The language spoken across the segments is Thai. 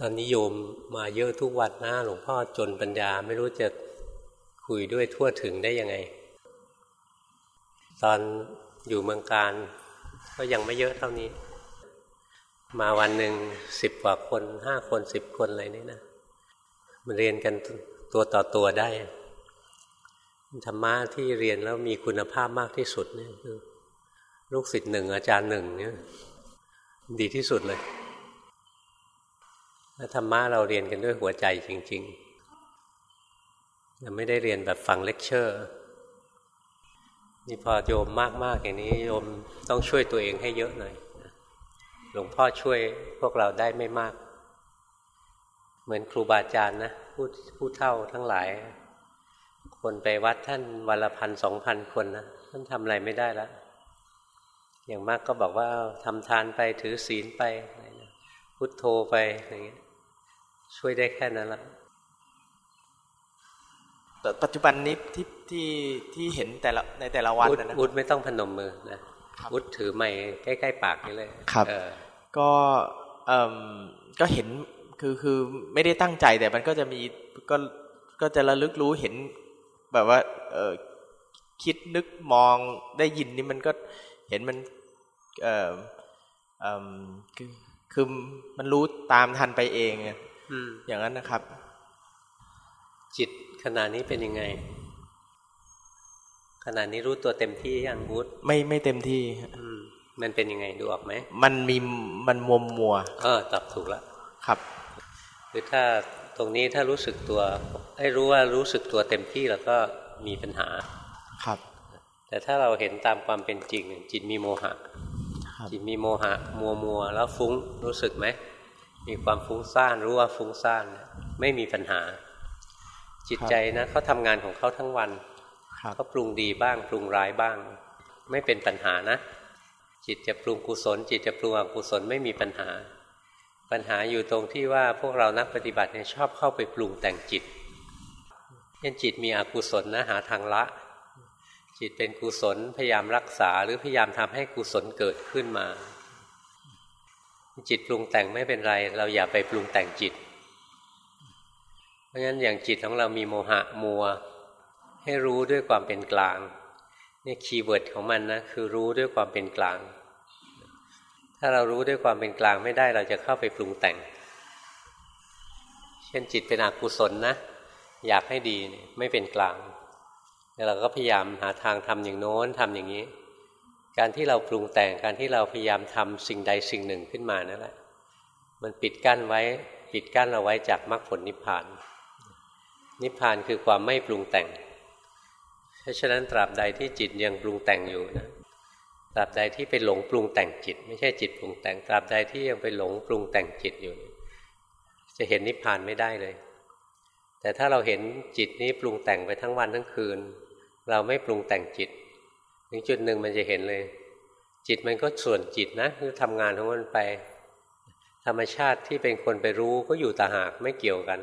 ตอนนี้โยมมาเยอะทุกวันนะหลวงพ่อจนปัญญาไม่รู้จะคุยด้วยทั่วถึงได้ยังไง ตอนอยู่เมืองการ ก็ยังไม่เยอะเท่านี้ มาวันหนึ่งสิบกว่าคนห้าคนสิบคนอะไรนี่นะมันเรียนกันตัวต่อตัวได้ธรรมะที่เรียนแล้วมีคุณภาพมากที่สุดนี่คือลูกศิษย์หนึ่งอาจารย์หนึ่งเนี่ยดีที่สุดเลย ธรรมะเราเรียนกันด้วยหัวใจจริงๆเราไม่ได้เรียนแบบฟังเลคเชอร์นี่พอโยมมากๆอย่างนี้โยมต้องช่วยตัวเองให้เยอะหน่อยหลวงพ่อช่วยพวกเราได้ไม่มาก เหมือนครูบาอาจารย์นะผู้ผู้เท่าทั้งหลาย คนไปวัดท่านวันละพันสองพันคนนะท่านทำอะไรไม่ได้แล้วอย่างมากก็บอกว่าทำทานไปถือศีลไปพุทโธไปอย่างเงี้ย ช่วยได้แค่นั้นละแต่ปัจจุบันนี้ที่ที่ที่เห็นแต่ละในแต่ละวันนะอุดไม่ต้องพนมมือนะอุดถือไม้ใกล้ๆปากนี่เลยครับก็เอ่อก็เห็นคือคือไม่ได้ตั้งใจแต่มันก็จะมีก็ก็จะระลึกรู้เห็นแบบว่า เออคิดนึกมองได้ยินนี่มันก็เห็นมันเออเออคือคือมันรู้ตามทันไปเอง อย่างนั้นนะครับ จิตขณะนี้เป็นยังไงขณะนี้รู้ตัวเต็มที่ยังวุฒไม่ไม่เต็มที่มันเป็นยังไงดูออกไหมมันมีมันมัวมัวเออตอบถูกแล้วครับคือถ้าตรงนี้ถ้ารู้สึกตัว ให้รู้ว่ารู้สึกตัวเต็มที่แล้วก็มีปัญหาครับ แต่ถ้าเราเห็นตามความเป็นจริงจิตมีโมหะจิตมีโมหะ มัวมัวแล้วฟุ้งรู้สึกไหม มีความฟุ้งซ่านรู้ว่าฟุ้งซ่านไม่มีปัญหา จิตใจนะเขาทำงานของเขาทั้งวันเขาปรุงดีบ้างปรุงร้ายบ้าง ไม่เป็นปัญหานะ จิตจะปรุงกุศล จิตจะปรุงอกุศลไม่มีปัญหา ปัญหาอยู่ตรงที่ว่าพวกเรานักปฏิบัติเนี่ยชอบเข้าไปปรุงแต่งจิตเช่นจิตมีอกุศลนะหาทางละ จิตเป็นกุศลพยายามรักษาหรือพยายามทำให้กุศลเกิดขึ้นมา จิตปรุงแต่งไม่เป็นไร เราอย่าไปปรุงแต่งจิต เพราะฉะนั้นอย่างจิตของเรามีโมหะมัว ให้รู้ด้วยความเป็นกลางนี่ keyword ของมันนะคือรู้ด้วยความเป็นกลาง ถ้าเรารู้ด้วยความเป็นกลางไม่ได้เราจะเข้าไปปรุงแต่ง เช่นจิตเป็นอกุศลนะ อยากให้ดีไม่เป็นกลางแล้วเราก็พยายามหาทางทำอย่างโน้นทำอย่างนี้ การที่เราปรุงแต่งการที่เราพยายามทำสิ่งใดสิ่งหนึ่งขึ้นมานั่นแหละ มันปิดกั้นไว้ปิดกั้นเราไว้จากมรรคผลนิพพาน นิพพานคือความไม่ปรุงแต่ง เพราะฉะนั้นตราบใดที่จิตยังปรุงแต่งอยู่นะตราบใดที่ไปหลงปรุงแต่งจิต ไม่ใช่จิตปรุงแต่งตราบใดที่ยังไปหลงปรุงแต่งจิตอยู่ จะเห็นนิพพานไม่ได้เลย แต่ถ้าเราเห็นจิตนี้ปรุงแต่งไปทั้งวันทั้งคืน เราไม่ปรุงแต่งจิต ถึงจุดหนึ่งมันจะเห็นเลย จิตมันก็ส่วนจิตนะคือทำงานของมันไป ธรรมชาติที่เป็นคนไปรู้ก็อยู่ต่างหากไม่เกี่ยวกัน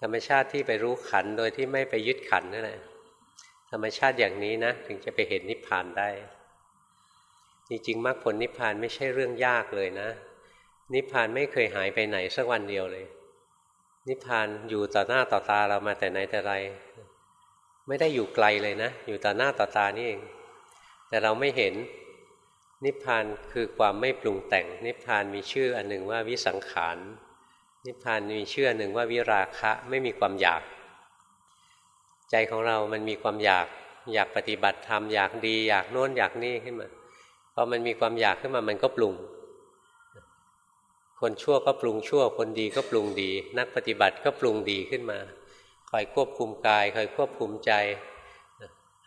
ธรรมชาติที่ไปรู้ขันโดยที่ไม่ไปยึดขันนั่นแหละธรรมชาติอย่างนี้นะ ถึงจะไปเห็นนิพพานได้ จริงๆมรรคผลนิพพานไม่ใช่เรื่องยากเลยนะ นิพพานไม่เคยหายไปไหนสักวันเดียวเลย นิพพานอยู่ต่อหน้าต่อตาเรามาแต่ไหนแต่ไร ไม่ได้อยู่ไกลเลยนะ อยู่ต่อหน้าต่อตานี่เอง แต่เราไม่เห็นนิพพานคือความไม่ปรุงแต่ง นิพพานมีชื่ออันหนึ่งว่าวิสังขาร นิพพานมีชื่ออันหนึ่งว่าวิราคะไม่มีความอยาก ใจของเรามันมีความอยาก อยากปฏิบัติธรรมอยากดี อยากโน้นอยากนี่ขึ้นมาพอมันมีความอยากขึ้นมามันก็ปรุง คนชั่วก็ปรุงชั่ว คนดีก็ปรุงดี นักปฏิบัติก็ปรุงดีขึ้นมา คอยควบคุมกายคอยควบคุมใจ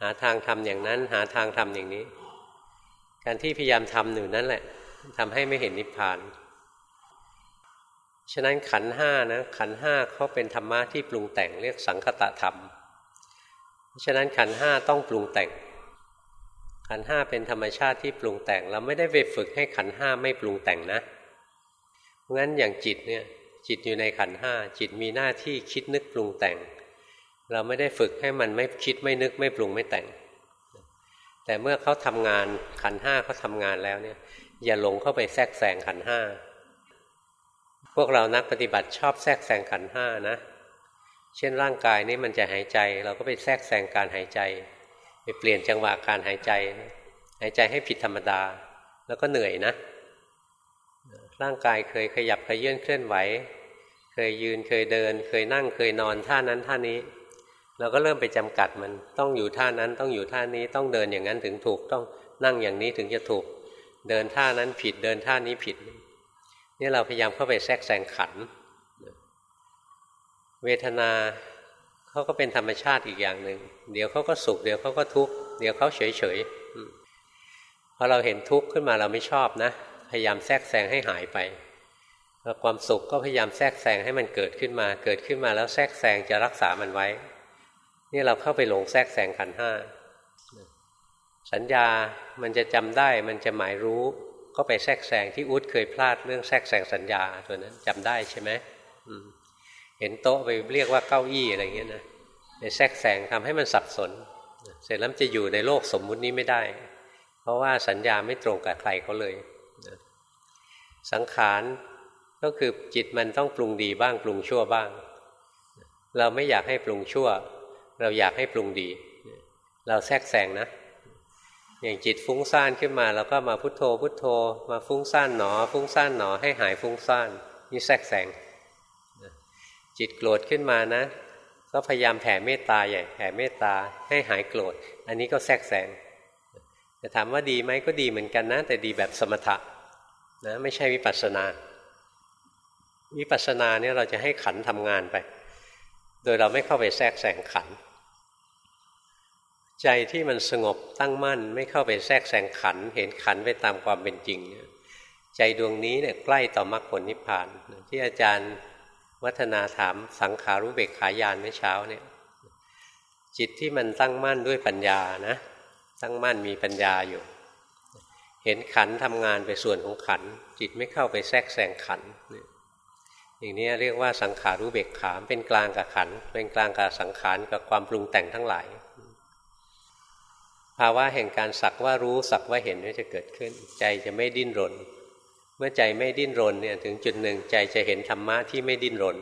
หาทางทำอย่างนั้น หาทางทำอย่างนี้ การที่พยายามทำหนึ่งนั่นแหละทำให้ไม่เห็นนิพพานฉะนั้นขันห้านะขันห้าเขาเป็นธรรมะที่ปรุงแต่งเรียกสังคตะธรรม ฉะนั้นขันห้าต้องปรุงแต่ง ขันห้าเป็นธรรมชาติที่ปรุงแต่งเราไม่ได้ไปฝึกให้ขันห้าไม่ปรุงแต่งนะเพราะงั้นอย่างจิตเนี่ย จิตอยู่ในขันห้าจิตมีหน้าที่คิดนึกปรุงแต่ง เราไม่ได้ฝึกให้มันไม่คิดไม่นึกไม่ปรุงไม่แต่ง แต่เมื่อเขาทำงานขันห้าเขาทำงานแล้วเนี่ย อย่าหลงเข้าไปแทรกแซงขันห้าพวกเรานักปฏิบัติชอบแทรกแซงขันห้านะ เช่นร่างกายนี่มันจะหายใจ เราก็ไปแทรกแซงการหายใจ ไปเปลี่ยนจังหวะการหายใจ หายใจให้ผิดธรรมดา แล้วก็เหนื่อยนะ ร่างกายเคยขยับขยื่นเคลื่อนไหว เคยยืนเคยเดิน เคยนั่งเคยนอนท่านั้นท่านี้ เราก็เริ่มไปจำกัดมันต้องอยู่ท่านั้นต้องอยู่ท่านี้ต้องเดินอย่างนั้นถึงถูกต้องนั่งอย่างนี้ถึงจะถูก เดินท่านั้นผิดเดินท่านี้ผิด นี่เราพยายามเข้าไปแทรกแซงขัน เวทนาเขาก็เป็นธรรมชาติอีกอย่างหนึ่งเดี๋ยวเขาก็สุขเดี๋ยวเขาก็ทุกข์เดี๋ยวเขาเฉยเฉยพอเราเห็นทุกข์ขึ้นมาเราไม่ชอบนะ พยายามแทรกแซงให้หายไปแล้วความสุขก็พยายามแทรกแซงให้มันเกิดขึ้นมา เกิดขึ้นมาแล้วแทรกแซงจะรักษามันไว้ นี่เราเข้าไปหลงแทรกแซงขันห้าสัญญามันจะจำได้มันจะหมายรู้ ก็ไปแทรกแซงที่อุดเคยพลาดเรื่องแทรกแซงสัญญาตัวนั้นจำได้ใช่ไหมเห็นโต๊ะไปเรียกว่าเก้าอี้อะไรเงี้ยนะไปแทรกแซงทำให้มันสับสน เสร็จแล้วจะอยู่ในโลกสมมุตินี้ไม่ได้ เพราะว่าสัญญาไม่ตรงกับใครเขาเลย สังขารก็คือจิตมันต้องปรุงดีบ้างปรุงชั่วบ้าง เราไม่อยากให้ปรุงชั่ว เราอยากให้ปรุงดี เราแทรกแซงนะอย่างจิตฟุ้งซ่านขึ้นมาเราก็มาพุโทโธ พุโทโธ มาฟุ้งซ่านหนอ ฟุ้งซ่านหนอให้หายฟุ้งซ่านนี่แทรกแซงจิตโกรธขึ้นมานะ ก็พยายามแผ่เมตตาใหญ่แผ่เมตตาให้หายโกรธ อันนี้ก็แทรกแซงจะถามว่าดีไหมก็ดีเหมือนกันนะ แต่ดีแบบสมถะ นะไม่ใช่วิปัสสนา วิปัสสนาเนี่ยเราจะให้ขันทำงานไป โดยเราไม่เข้าไปแทรกแซงขัน ใจที่มันสงบตั้งมั่น ไม่เข้าไปแทรกแซงขัน เห็นขันไปตามความเป็นจริง ใจดวงนี้เนี่ยใกล้ต่อมรรคผลนิพพาน ที่อาจารย์วัฒนาถามสังขารุเบกขายานเมื่อเช้าเนี่ยจิตที่มันตั้งมั่นด้วยปัญญานะ ตั้งมั่นมีปัญญาอยู่ เห็นขันทำงานไปส่วนของขัน จิตไม่เข้าไปแทรกแซงขันอย่างนี้เรียกว่าสังขารุเบกขาเป็นกลางกับขัน เป็นกลางกับสังขารกับความปรุงแต่งทั้งหลาย ภาวะแห่งการสักว่ารู้สักว่าเห็นนี่จะเกิดขึ้น ใจจะไม่ดิ้นรน เมื่อใจไม่ดิ้นรนเนี่ยถึงจุดหนึ่งใจจะเห็นธรรมะที่ไม่ดิ้นรน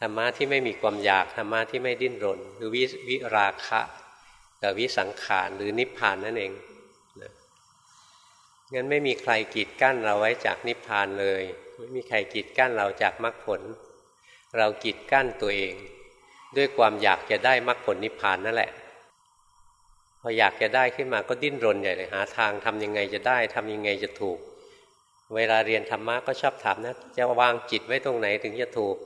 ธรรมะที่ไม่มีความอยากธรรมะที่ไม่ดิ้นรน หรือวิวราคะกับวิสังขารหรือนิพพานนั่นเอง งั้นไม่มีใครกีดกั้นเราไว้จากนิพพานเลย ไม่มีใครกีดกั้นเราจากมรรคผล เรากีดกั้นตัวเอง ด้วยความอยากจะได้มรรคผลนิพพานนั่นแหละ พออยากจะได้ขึ้นมาก็ดิ้นรนใหญ่เลยหาทางทำยังไงจะได้ทำยังไงจะถูก เวลาเรียนธรรมะก็ชอบถามนะ จะวางจิตไว้ตรงไหนถึงจะถูก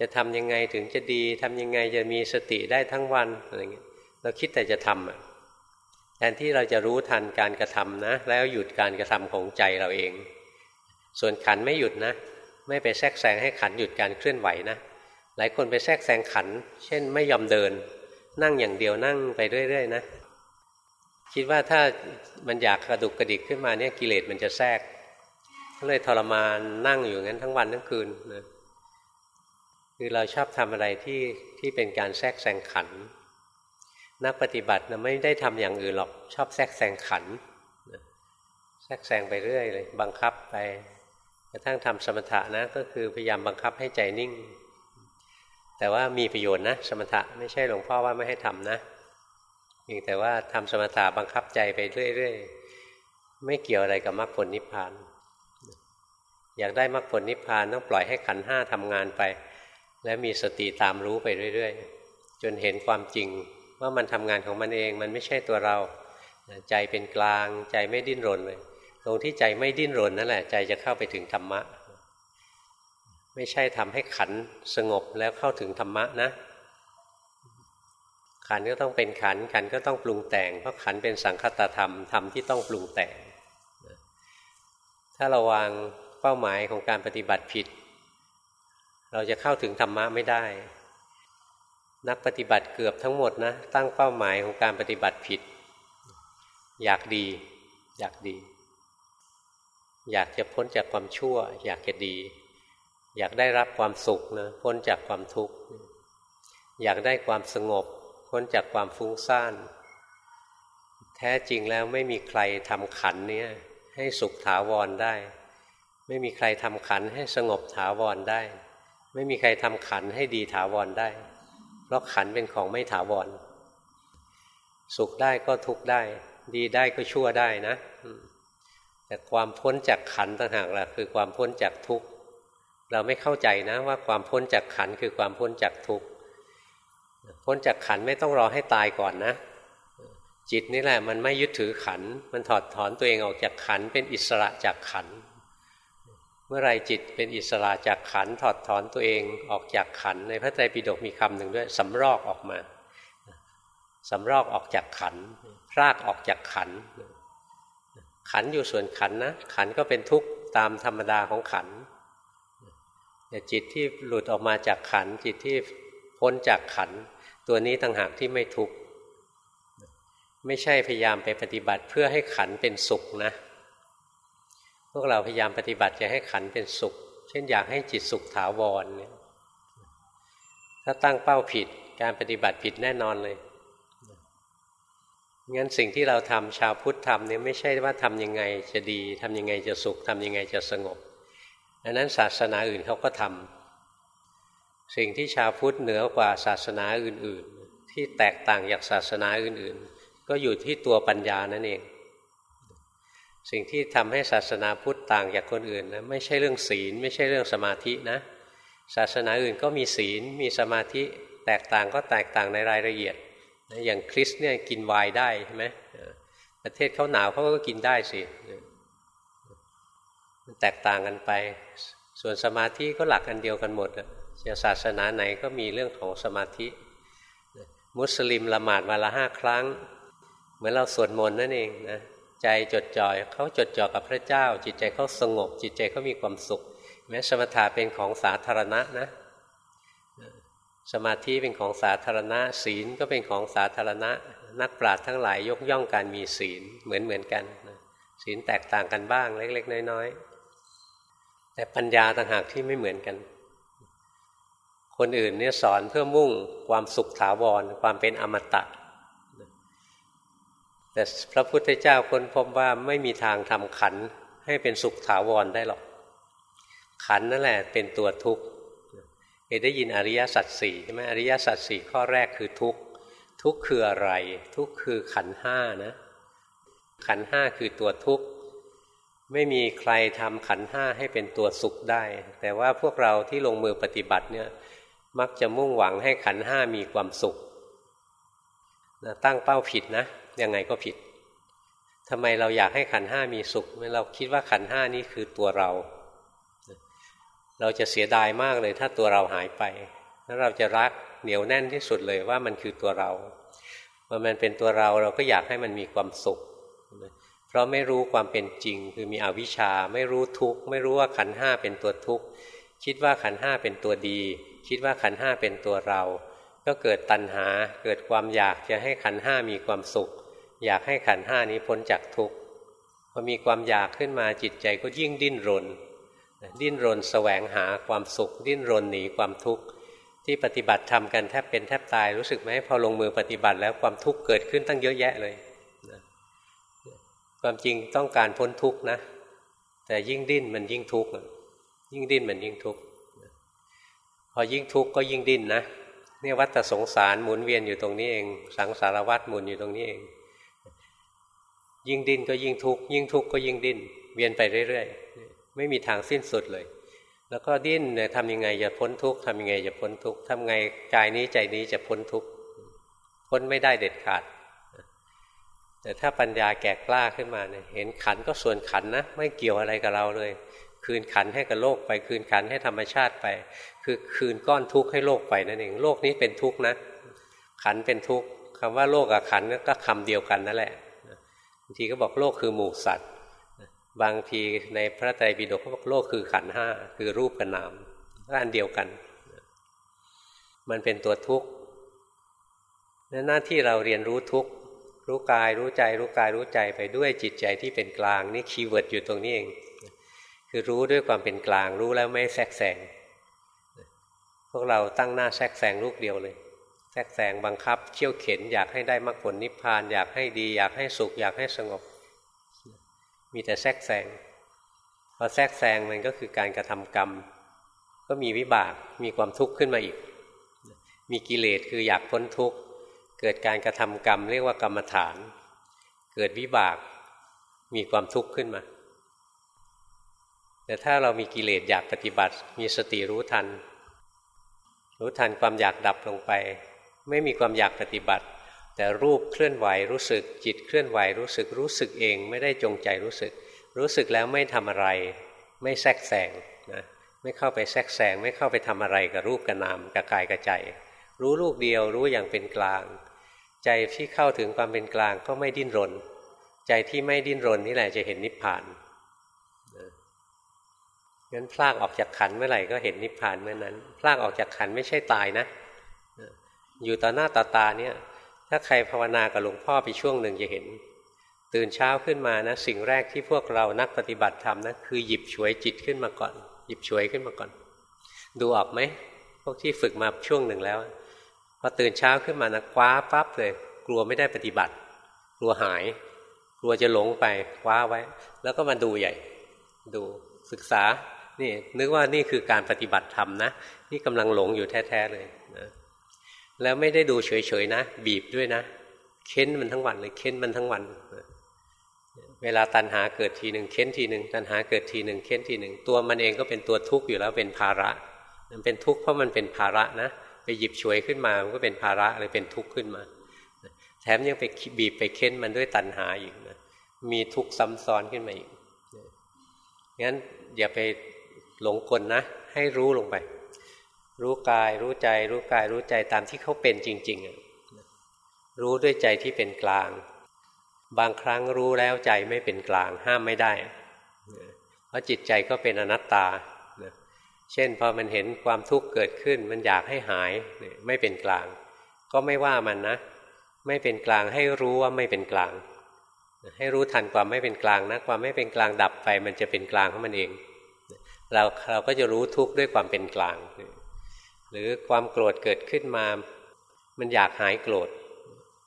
จะทำยังไงถึงจะดีทำยังไงจะมีสติได้ทั้งวันอะไรเงี้ยเราคิดแต่จะทำอะ แทนที่เราจะรู้ทันการกระทำนะ แล้วหยุดการกระทำของใจเราเอง ส่วนขันไม่หยุดนะ ไม่ไปแทรกแซงให้ขันหยุดการเคลื่อนไหวนะ หลายคนไปแทรกแซงขัน เช่นไม่ยอมเดิน นั่งอย่างเดียวนั่งไปเรื่อยๆนะ คิดว่าถ้ามันอยากกระดุกกระดิกขึ้นมาเนี่ยกิเลสมันจะแทรกก็เลยทรมานนั่งอยู่งั้นทั้งวันทั้งคืนนะคือเราชอบทำอะไรที่ที่เป็นการแทรกแซงขัน นักปฏิบัตินะไม่ได้ทำอย่างอื่นหรอกชอบแทรกแซงขันแทรกแซงไปเรื่อยเลย บังคับไปกระทั่งทำสมถะนะก็คือพยายามบังคับให้ใจนิ่ง แต่ว่ามีประโยชน์นะสมถะไม่ใช่หลวงพ่อว่าไม่ให้ทำนะเพียงแต่ว่าทำสมถะบังคับใจไปเรื่อยๆไม่เกี่ยวอะไรกับมรรคผลนิพพาน อยากได้มรรคผลนิพพานต้องปล่อยให้ขันห้าทำงานไป และมีสติตามรู้ไปเรื่อย ๆ จนเห็นความจริง ว่ามันทำงานของมันเองมันไม่ใช่ตัวเราใจเป็นกลางใจไม่ดิ้นรนเลย ตรงที่ใจไม่ดิ้นรนนั่นแหละ ใจจะเข้าไปถึงธรรมะ ไม่ใช่ทำให้ขันสงบแล้วเข้าถึงธรรมะนะ ขันก็ต้องเป็นขันขันก็ต้องปรุงแต่ง เพราะขันเป็นสังคตธรรมธรรมที่ต้องปรุงแต่ง ถ้าเราวางเป้าหมายของการปฏิบัติผิด เราจะเข้าถึงธรรมะไม่ได้ นักปฏิบัติเกือบทั้งหมดนะ ตั้งเป้าหมายของการปฏิบัติผิด อยากดี อยากดี อยากจะพ้นจากความชั่ว อยากจะดี อยากได้รับความสุขนะพ้นจากความทุกข์ อยากได้ความสงบ พ้นจากความฟุ้งซ่านแท้จริงแล้วไม่มีใครทำขันนี้ให้สุขถาวรได้ ไม่มีใครทำขันให้สงบถาวรได้ ไม่มีใครทำขันให้ดีถาวรได้ เพราะขันเป็นของไม่ถาวร สุขได้ก็ทุกข์ได้ ดีได้ก็ชั่วได้นะ แต่ความพ้นจากขันต่างหากล่ะคือความพ้นจากทุกข์เราไม่เข้าใจนะว่าความพ้นจากขันคือความพ้นจากทุกข์พ้นจากขันไม่ต้องรอให้ตายก่อนนะ จิตนี่แหละมันไม่ยึดถือขัน มันถอดถอนตัวเองออกจากขันเป็นอิสระจากขันเเมื่อไรจิตเป็นอิสระจากขันถอดถอนตัวเองออกจากขันในพระไตรปิฎกมีคำหนึ่งด้วยสำรอกออกมาสำรอกออกจากขันพรากออกจากขัน ขันอยู่ส่วนขันนะ ขันก็เป็นทุกข์ตามธรรมดาของขันแต่จิตที่หลุดออกมาจากขัน จิตที่พ้นจากขัน ตัวนี้ต่างหากที่ไม่ทุกข์ไม่ใช่พยายามไปปฏิบัติเพื่อให้ขันเป็นสุขนะ วกเราพยายามปฏิบัติจะให้ขันเป็นสุข เช่นอยากให้จิตสุขถาวรเนี่ยถ้าตั้งเป้าผิดการปฏิบัติผิดแน่นอนเลยงั้นสิ่งที่เราทำชาวพุทธทำเนี่ยไม่ใช่ว่าทำยังไงจะดีทำยังไงจะสุขทำยังไงจะสงบอันนั้นศาสนาอื่นเขาก็ทำสิ่งที่ชาวพุทธเหนือกว่าศาสนาอื่น ๆ ที่แตกต่างจากศาสนาอื่น ๆ ก็อยู่ที่ตัวปัญญานั่นเอง สิ่งที่ทำให้ศาสนาพุทธต่างจากคนอื่นนะไม่ใช่เรื่องศีล ไม่ใช่เรื่องสมาธินะ ศาสนาอื่นก็มีศีลมีสมาธิแตกต่างก็แตกต่างในรายละเอียดนะอย่างคริสเนี่ยกินไวน์ได้ใช่ไหมประเทศเขาหนาวเขาก็กินได้สิมันแตกต่างกันไป ส่วนสมาธิก็หลักอันเดียวกันหมดจะศาสนาไหนก็มีเรื่องของสมาธิ มุสลิมละหมาดมาละห้าครั้ง เหมือนเราสวดมนต์นั่นเองนะ ใจจดจ่อยเขาจดจ่อกับพระเจ้า จิตใจเขาสงบ จิตใจเขามีความสุข แม้สมถะเป็นของสาธารณะนะ สมาธิเป็นของสาธารณะ ศีลก็เป็นของสาธารณะ นักปราชญ์ทั้งหลายยกย่องการมีศีลเหมือนเหมือนกัน ศีลแตกต่างกันบ้างเล็ก ๆ น้อยๆ แต่ปัญญาต่างหากที่ไม่เหมือนกัน คนอื่นเนี่ยสอนเพื่อมุ่งความสุขถาวรความเป็นอมตะ แต่พระพุทธเจ้าค้นพบว่าไม่มีทางทำขันให้เป็นสุขถาวรได้หรอก ขันนั่นแหละเป็นตัวทุกข์เคยได้ยินอริยสัจสี่ใช่ไหมอริยสัจสี่ข้อแรกคือทุกข์ทุกข์คืออะไร ทุกข์คือขันห้านะ ขันห้าคือตัวทุกข์ไม่มีใครทำขันห้าให้เป็นตัวสุขได้ แต่ว่าพวกเราที่ลงมือปฏิบัติเนี่ยมักจะมุ่งหวังให้ขันห้ามีความสุขตั้งเป้าผิดนะ ยังไงก็ผิดทำไมเราอยากให้ขันห้ามีสุขเราคิดว่าขันห้านี้คือตัวเรา เราจะเสียดายมากเลยถ้าตัวเราหายไป แล้วเราจะรักเหนียวแน่นที่สุดเลยว่ามันคือตัวเราเมื่อมันเป็นตัวเราเราก็อยากให้มันมีความสุข เพราะไม่รู้ความเป็นจริง คือมีอวิชชาไม่รู้ทุกข์ไม่รู้ว่าขันห้าเป็นตัวทุกข์คิดว่าขันห้าเป็นตัวดี คิดว่าขันห้าเป็นตัวเรา ก็เกิดตัณหาเกิดความอยากจะให้ขันห้ามีความสุข อยากให้ขันห้านี้พ้นจากทุกข์พอมีความอยากขึ้นมาจิตใจก็ยิ่งดิ้นรน ดิ้นรนแสวงหาความสุข ดิ้นรนหนีความทุกข์ที่ปฏิบัติทำกันแทบเป็นแทบตายรู้สึกไหมพอลงมือปฏิบัติแล้วความทุกข์เกิดขึ้นตั้งเยอะแยะเลยความจริงต้องการพ้นทุกข์นะ แต่ยิ่งดิ้นมันยิ่งทุกข์ยิ่งดิ้นมันยิ่งทุกข์พอยิ่งทุกข์ก็ยิ่งดิ้นนะเนี่ยวัฏสงสารหมุนเวียนอยู่ตรงนี้เอง สังสารวัฏหมุนอยู่ตรงนี้เอง ยิ่งดิ้นก็ยิ่งทุกข์ยิ่งทุกข์ก็ยิ่งดิ้นเวียนไปเรื่อยๆ ไม่มีทางสิ้นสุดเลย แล้วก็ดิ้นเนี่ยทำยังไงจะพ้นทุกข์ทำยังไงจะพ้นทุกข์ทำไงกายนี้ใจนี้จะพ้นทุกข์พ้นไม่ได้เด็ดขาด แต่ถ้าปัญญาแก่กล้าขึ้นมาเนี่ยเห็นขันก็ส่วนขันนะ ไม่เกี่ยวอะไรกับเราเลย คืนขันให้กับโลกไป คืนขันให้ธรรมชาติไป คือคืนก้อนทุกข์ให้โลกไปนั่นเองโลกนี้เป็นทุกข์นะ ขันธ์เป็นทุกข์คำว่าโลกกับขันธ์ก็คำเดียวกันนั่นแหละ บางทีก็บอกโลกคือหมู่สัตว์ บางทีในพระไตรปิฎกเขาบอกโลกคือขันธ์ห้าคือรูปกับนามก็อันเดียวกัน มันเป็นตัวทุกข์หน้าที่เราเรียนรู้ทุกข์รู้กายรู้ใจรู้กายรู้ใจไปด้วยจิตใจที่เป็นกลางนี่ keyword อยู่ตรงนี้เอง คือรู้ด้วยความเป็นกลางรู้แล้วไม่แทรกแซงพวกเราตั้งหน้าแทรกแซงลูกเดียวเลย แทรกแซงบังคับเขี่ยวเข็น อยากให้ได้มรรคผลนิพพาน อยากให้ดี อยากให้สุข อยากให้สงบ มีแต่แทรกแซงพอแทรกแซงมันก็คือการกระทำกรรม ก็มีวิบากมีความทุกข์ขึ้นมาอีก มีกิเลสคืออยากพ้นทุกข์เกิดการกระทำกรรม เรียกว่ากรรมฐาน เกิดวิบากมีความทุกข์ขึ้นมา แต่ถ้าเรามีกิเลสอยากปฏิบัติ มีสติรู้ทัน รู้ทันความอยากดับลงไป ไม่มีความอยากปฏิบัติ แต่รูปเคลื่อนไหวรู้สึก จิตเคลื่อนไหวรู้สึกรู้สึกเองไม่ได้จงใจรู้สึก รู้สึกแล้วไม่ทำอะไร ไม่แทรกแซงนะไม่เข้าไปแทรกแซงไม่เข้าไปทำอะไรกับรูปกับนามกับกายกับใจ รู้ลูกเดียวรู้อย่างเป็นกลาง ใจที่เข้าถึงความเป็นกลางก็ไม่ดิ้นรน ใจที่ไม่ดิ้นรนนี่แหละจะเห็นนิพพานงั้นพลากออกจากขันเมื่อไหร่ก็เห็นนิพพานเมื่อนั้นพลากออกจากขันไม่ใช่ตายนะ อยู่ต่อหน้าต่อตาเนี่ย ถ้าใครภาวนากับหลวงพ่อไปช่วงหนึ่งจะเห็น ตื่นเช้าขึ้นมานะ สิ่งแรกที่พวกเรานักปฏิบัติทำนะคือหยิบฉวยจิตขึ้นมาก่อน หยิบฉวยขึ้นมาก่อน ดูออกไหมพวกที่ฝึกมาช่วงหนึ่งแล้วพอตื่นเช้าขึ้นมานะคว้าปั๊บเลย กลัวไม่ได้ปฏิบัติ กลัวหาย กลัวจะหลงไปคว้าไว้ แล้วก็มาดูใหญ่ ดูศึกษานี่นึกว่านี่คือการปฏิบัติธรรมนะ นี่กำลังหลงอยู่แท้ๆเลย แล้วไม่ได้ดูเฉยๆนะ บีบด้วยนะ เค้นมันทั้งวันเลยเค้นมันทั้งวัน เวลาตัณหาเกิดทีหนึ่งเค้นทีหนึ่งตัณหาเกิดทีหนึ่งเค้นทีหนึ่งตัวมันเองก็เป็นตัวทุกข์อยู่แล้วเป็นภาระ มันเป็นทุกข์เพราะมันเป็นภาระนะไปหยิบฉวยขึ้นมามันก็เป็นภาระเลยเป็นทุกข์ขึ้นมา แถมยังไปบีบไปเค้นมันด้วยตัณหาอีกนะมีทุกข์ซ้ำซ้อนขึ้นมาอีกงั้นอย่าไปหลงกลนะ ให้รู้ลงไป รู้กายรู้ใจ รู้กายรู้ใจตามที่เขาเป็นจริง ๆ รู้ด้วยใจที่เป็นกลาง บางครั้งรู้แล้วใจไม่เป็นกลางห้ามไม่ได้ เพราะจิตใจก็เป็นอนัตตา เช่นพอมันเห็นความทุกข์เกิดขึ้น มันอยากให้หายไม่เป็นกลาง ก็ไม่ว่ามันนะ ไม่เป็นกลางให้รู้ว่าไม่เป็นกลาง ให้รู้ทันความไม่เป็นกลางนะความไม่เป็นกลางดับไป มันจะเป็นกลางของมันเองเราเราก็จะรู้ทุกข์ด้วยความเป็นกลาง หรือความโกรธเกิดขึ้นมา มันอยากหายโกรธ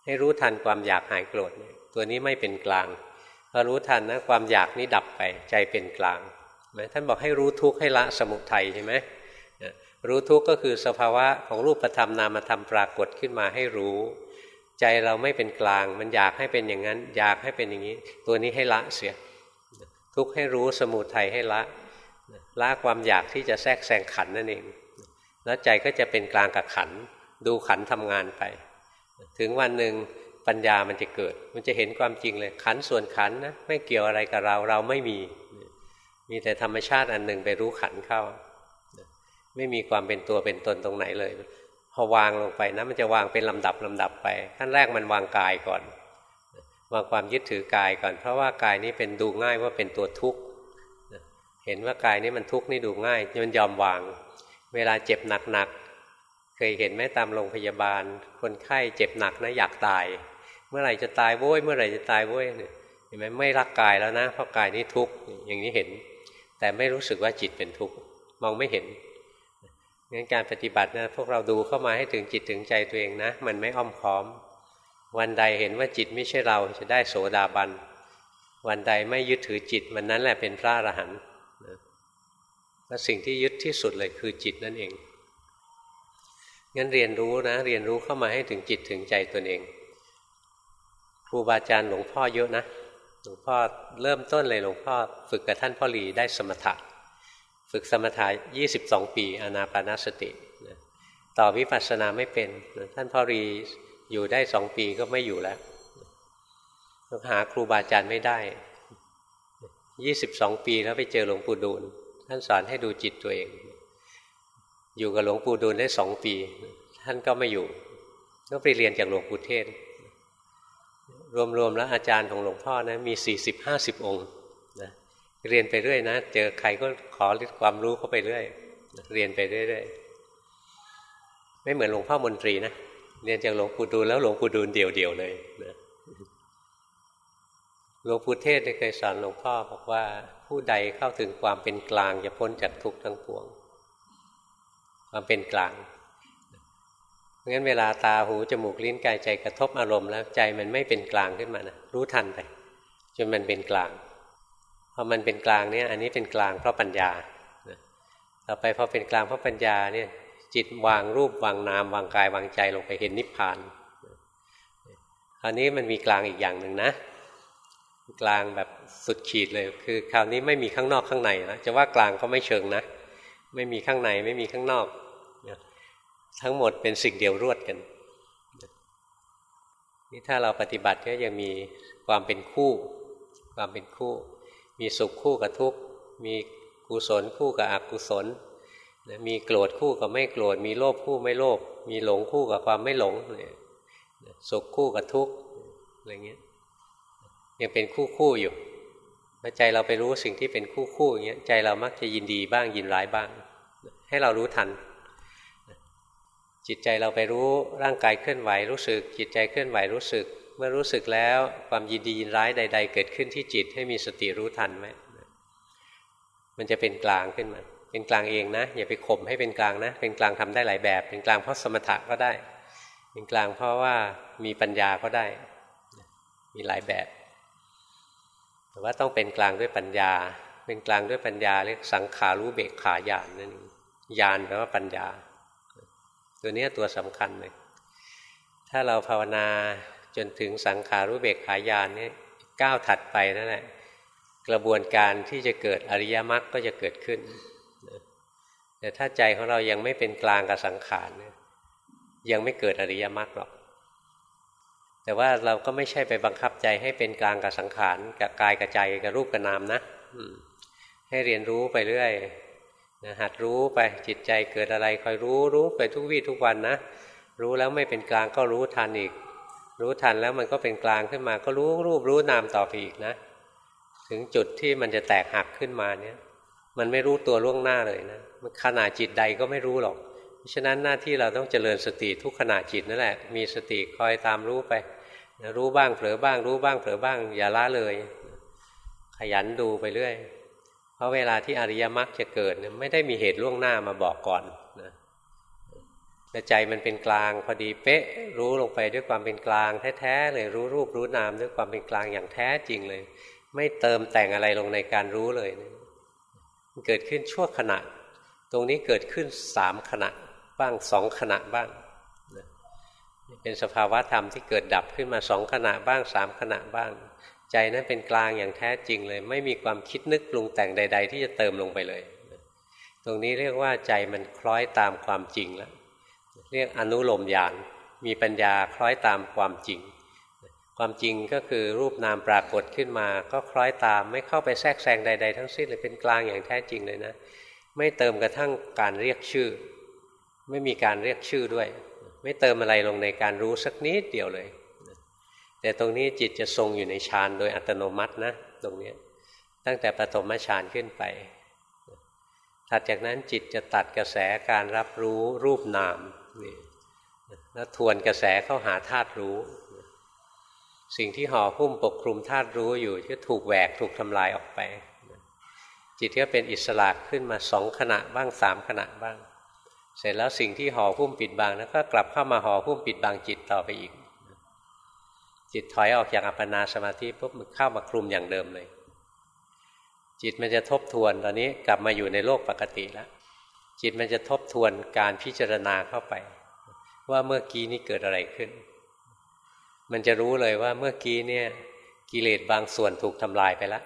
ให้รู้ทันความอยากหายโกรธ ตัวนี้ไม่เป็นกลางพอรู้ทันนะความอยากนี้ดับไปใจเป็นกลางไหมท่านบอกให้รู้ทุกข์ให้ละสมุทัยใช่ไหมรู้ทุกข์ก็คือสภาวะของรูปธรรมนามธรรมปรากฏขึ้นมาให้รู้ ใจเราไม่เป็นกลาง มันอยากให้เป็นอย่างนั้น อยากให้เป็นอย่างนี้ ตัวนี้ให้ละเสีย ทุกข์ให้รู้สมุทัยให้ละละความอยากที่จะแทรกแซงขันนั่นเอง แล้วใจก็จะเป็นกลางกับขัน ดูขันทำงานไป ถึงวันหนึ่งปัญญามันจะเกิด มันจะเห็นความจริงเลย ขันส่วนขันนะไม่เกี่ยวอะไรกับเราเราไม่มี มีแต่ธรรมชาติอันหนึ่งไปรู้ขันเข้า ไม่มีความเป็นตัวเป็นตนตรงไหนเลย พอวางลงไปนะมันจะวางเป็นลำดับลำดับไปขั้นแรกมันวางกายก่อนวางความยึดถือกายก่อน เพราะว่ากายนี้เป็นดูง่ายว่าเป็นตัวทุกข์เห็นว่ากายนี้มันทุกข์นี่ดูง่ายมันยอมวาง เวลาเจ็บหนักๆเคยเห็นไหมตามโรงพยาบาล คนไข้เจ็บหนักนะอยากตาย เมื่อไหร่จะตายโว้ยเมื่อไหร่จะตายโว้ยเห็นไหมไม่รักกายแล้วนะเพราะกายนี้ทุกข์อย่างนี้เห็น แต่ไม่รู้สึกว่าจิตเป็นทุกข์มองไม่เห็นงั้นการปฏิบัตินะพวกเราดูเข้ามาให้ถึงจิตถึงใจตัวเองนะ มันไม่อ้อมค้อม วันใดเห็นว่าจิตไม่ใช่เราจะได้โสดาบัน วันใดไม่ยึดถือจิตมันนั้นแหละเป็นพระอรหันต์ และสิ่งที่ยึดที่สุดเลยคือจิตนั่นเอง งั้นเรียนรู้นะ เรียนรู้เข้ามาให้ถึงจิตถึงใจตนเอง ครูบาอาจารย์หลวงพ่อเยอะนะ หลวงพ่อเริ่มต้นเลยหลวงพ่อฝึกกับท่านพ่อหลีได้สมถะ ฝึกสมถะ22 ปีอนาปานสติ ต่อวิปัสสนาไม่เป็น ท่านพ่อรีอยู่ได้สองปีก็ไม่อยู่แล้วหาครูบาอาจารย์ไม่ได้ 22 ปีแล้วไปเจอหลวงปู่ดูล ท่านสอนให้ดูจิตตัวเอง อยู่กับหลวงปู่ดูลได้สองปี ท่านก็ไม่อยู่ก็ไปเรียนจากหลวงปู่เทศ รวมๆแล้วอาจารย์ของหลวงพ่อนะมี40-50องค์นะเรียนไปเรื่อยนะ เจอใครก็ขอความรู้เข้าไปเรื่อย เรียนไปเรื่อยๆไม่เหมือนหลวงพ่อมนตรีนะเรียนจากหลวงปู่ดูลแล้วหลวงปู่ดูลเดี่ยวๆเลยนะหลวงปู่เทศเคยสอนหลวงพ่อบอกว่า ผู้ใดเข้าถึงความเป็นกลางจะพ้นจากทุกข์ทั้งปวง ความเป็นกลางงั้นเวลาตาหูจมูกลิ้นกายใจกระทบอารมณ์แล้วใจมันไม่เป็นกลางขึ้นมานะรู้ทันไปจนมันเป็นกลางพอมันเป็นกลางเนี่ยอันนี้เป็นกลางเพราะปัญญาต่อไปพอเป็นกลางเพราะปัญญาเนี่ยจิตวางรูปวางนามวางกายวางใจลงไปเห็นนิพพานคราวนี้มันมีกลางอีกอย่างหนึ่งนะ กลางแบบสุดขีดเลย คือ คราวนี้ไม่มีข้างนอกข้างในนะจะว่ากลางก็ไม่เชิงนะ ไม่มีข้างในไม่มีข้างนอก ทั้งหมดเป็นสิ่งเดียวรวดกันนี่ถ้าเราปฏิบัติก็ยังมีความเป็นคู่ ความเป็นคู่ มีสุขคู่กับทุกข์ มีกุศลคู่กับอกุศล มีโกรธคู่กับไม่โกรธ มีโลภคู่ไม่โลภ มีหลงคู่กับความไม่หลง สุขคู่กับทุกข์อะไรเงี้ย ยังเป็นคู่คู่อยู่พอใจเราไปรู้สิ่งที่เป็นคู่คู่อย่างเงี้ยใจเรามักจะยินดีบ้างยินร้ายบ้าง ให้เรารู้ทัน จิตใจเราไปรู้ร่างกายเคลื่อนไหวรู้สึก จิตใจเคลื่อนไหวรู้สึก เมื่อรู้สึกแล้วความยินดียินร้ายใด ๆ เกิดขึ้นที่จิตให้มีสติรู้ทันไหมมันจะเป็นกลางขึ้นมา เป็นกลางเองนะ อย่าไปข่มให้เป็นกลางนะ เป็นกลางทำได้หลายแบบ เป็นกลางเพราะสมถะก็ได้ เป็นกลางเพราะว่ามีปัญญาก็ได้ มีหลายแบบ แต่ว่าต้องเป็นกลางด้วยปัญญา เป็นกลางด้วยปัญญาเรียกสังขารู้เบกขาญาณนั่นเองญาณแปลว่าปัญญา ตัวนี้ตัวสำคัญเลยถ้าเราภาวนาจนถึงสังขารู้เบกขาญาณนี่ก้าวถัดไปนั่นแหละกระบวนการที่จะเกิดอริยมรรคก็จะเกิดขึ้นแต่ถ้าใจของเรายังไม่เป็นกลางกับสังขารยังไม่เกิดอริยมรรคหรอก แต่ว่าเราก็ไม่ใช่ไปบังคับใจให้เป็นกลางกับสังขารกับกายกับใจกับรูปกับนามนะให้เรียนรู้ไปเรื่อยนะหัดรู้ไปจิตใจเกิดอะไรคอยรู้รู้ไปทุกวี่ทุกวันนะรู้แล้วไม่เป็นกลางก็รู้ทันอีก รู้ทันแล้วมันก็เป็นกลางขึ้นมา ก็รู้รูปรู้นามต่อไปอีกนะ ถึงจุดที่มันจะแตกหักขึ้นมาเนี่ย มันไม่รู้ตัวล่วงหน้าเลยนะขนาดจิตใดก็ไม่รู้หรอก เพราะฉะนั้นหน้าที่เราต้องเจริญสติทุกขณะจิตนั่นแหละ มีสติคอยตามรู้ไป รู้บ้างเผลอบ้าง รู้บ้างเผลอบ้าง อย่าละเลย ขยันดูไปเรื่อย เพราะเวลาที่อริยมรรคจะเกิดเนี่ยไม่ได้มีเหตุล่วงหน้ามาบอกก่อนนะแต่ใจมันเป็นกลางพอดีเป๊ะ รู้ลงไปด้วยความเป็นกลางแท้ๆเลยรู้รูปรู้นามด้วยความเป็นกลางอย่างแท้จริงเลย ไม่เติมแต่งอะไรลงในการรู้เลยมันเกิดขึ้นชั่วขณะ ตรงนี้เกิดขึ้นสามขณะบ้างสองขณะบ้าง เป็นสภาวะธรรมที่เกิดดับขึ้นมาสองขณะบ้างสามขณะบ้าง ใจนั้นเป็นกลางอย่างแท้จริงเลย ไม่มีความคิดนึกปรุงแต่งใด ๆ ที่จะเติมลงไปเลย ตรงนี้เรียกว่าใจมันคล้อยตามความจริงแล้วเรียกอนุโลมญาณมีปัญญาคล้อยตามความจริง ความจริงก็คือรูปนามปรากฏขึ้นมา ก็คล้อยตามไม่เข้าไปแทรกแซงใด ๆ ทั้งสิ้นเลยเป็นกลางอย่างแท้จริงเลยนะ ไม่เติมกระทั่งการเรียกชื่อ ไม่มีการเรียกชื่อด้วย ไม่เติมอะไรลงในการรู้สักนิดเดียวเลย แต่ตรงนี้จิตจะทรงอยู่ในฌานโดยอัตโนมัตินะ ตรงนี้ตั้งแต่ปฐมฌานขึ้นไป ถัดจากนั้นจิตจะตัดกระแสการรับรู้รูปนามนี่แล้วทวนกระแสเข้าหาธาตุรู้ สิ่งที่ห่อหุ้มปกคลุมธาตุรู้อยู่ก็ถูกแหวกถูกทำลายออกไป จิตก็เป็นอิสระขึ้นมาสองขณะบ้างสามขณะบ้าง เสร็จแล้วสิ่งที่ห่อหุ้มปิดบังนั้นก็กลับเข้ามาห่อหุ้มปิดบังจิตต่อไปอีก จิตถอยออกจากอัปปนาสมาธิปุ๊บมันเข้ามาคลุมอย่างเดิมเลย จิตมันจะทบทวนตอนนี้กลับมาอยู่ในโลกปกติแล้วจิตมันจะทบทวนการพิจารณาเข้าไป ว่าเมื่อกี้นี้เกิดอะไรขึ้น มันจะรู้เลยว่าเมื่อกี้เนี่ยกิเลสบางส่วนถูกทำลายไปแล้ว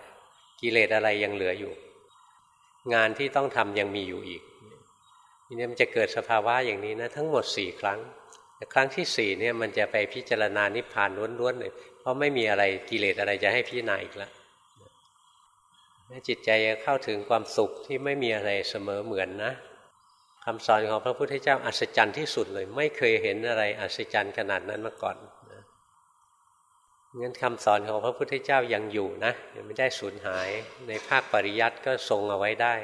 กิเลสอะไรยังเหลืออยู่ งานที่ต้องทำยังมีอยู่อีก ทีนี้มันจะเกิดสภาวะอย่างนี้นะทั้งหมดสี่ครั้งแต่ครั้งที่สี่เนี่ยมันจะไปพิจารณานิพพานล้วนๆเลยเพราะไม่มีอะไรกิเลสอะไรจะให้พิจารณาอีกแล้วจิตใจจะเข้าถึงความสุขที่ไม่มีอะไรเสมอเหมือนนะคำสอนของพระพุทธเจ้าอัศจรรย์ที่สุดเลย ไม่เคยเห็นอะไรอัศจรรย์ขนาดนั้นมาก่อนงั้นคำสอนของพระพุทธเจ้ายังอยู่นะยังไม่ได้สูญหายในภาคปริยัติก็ทรงเอาไว้ได้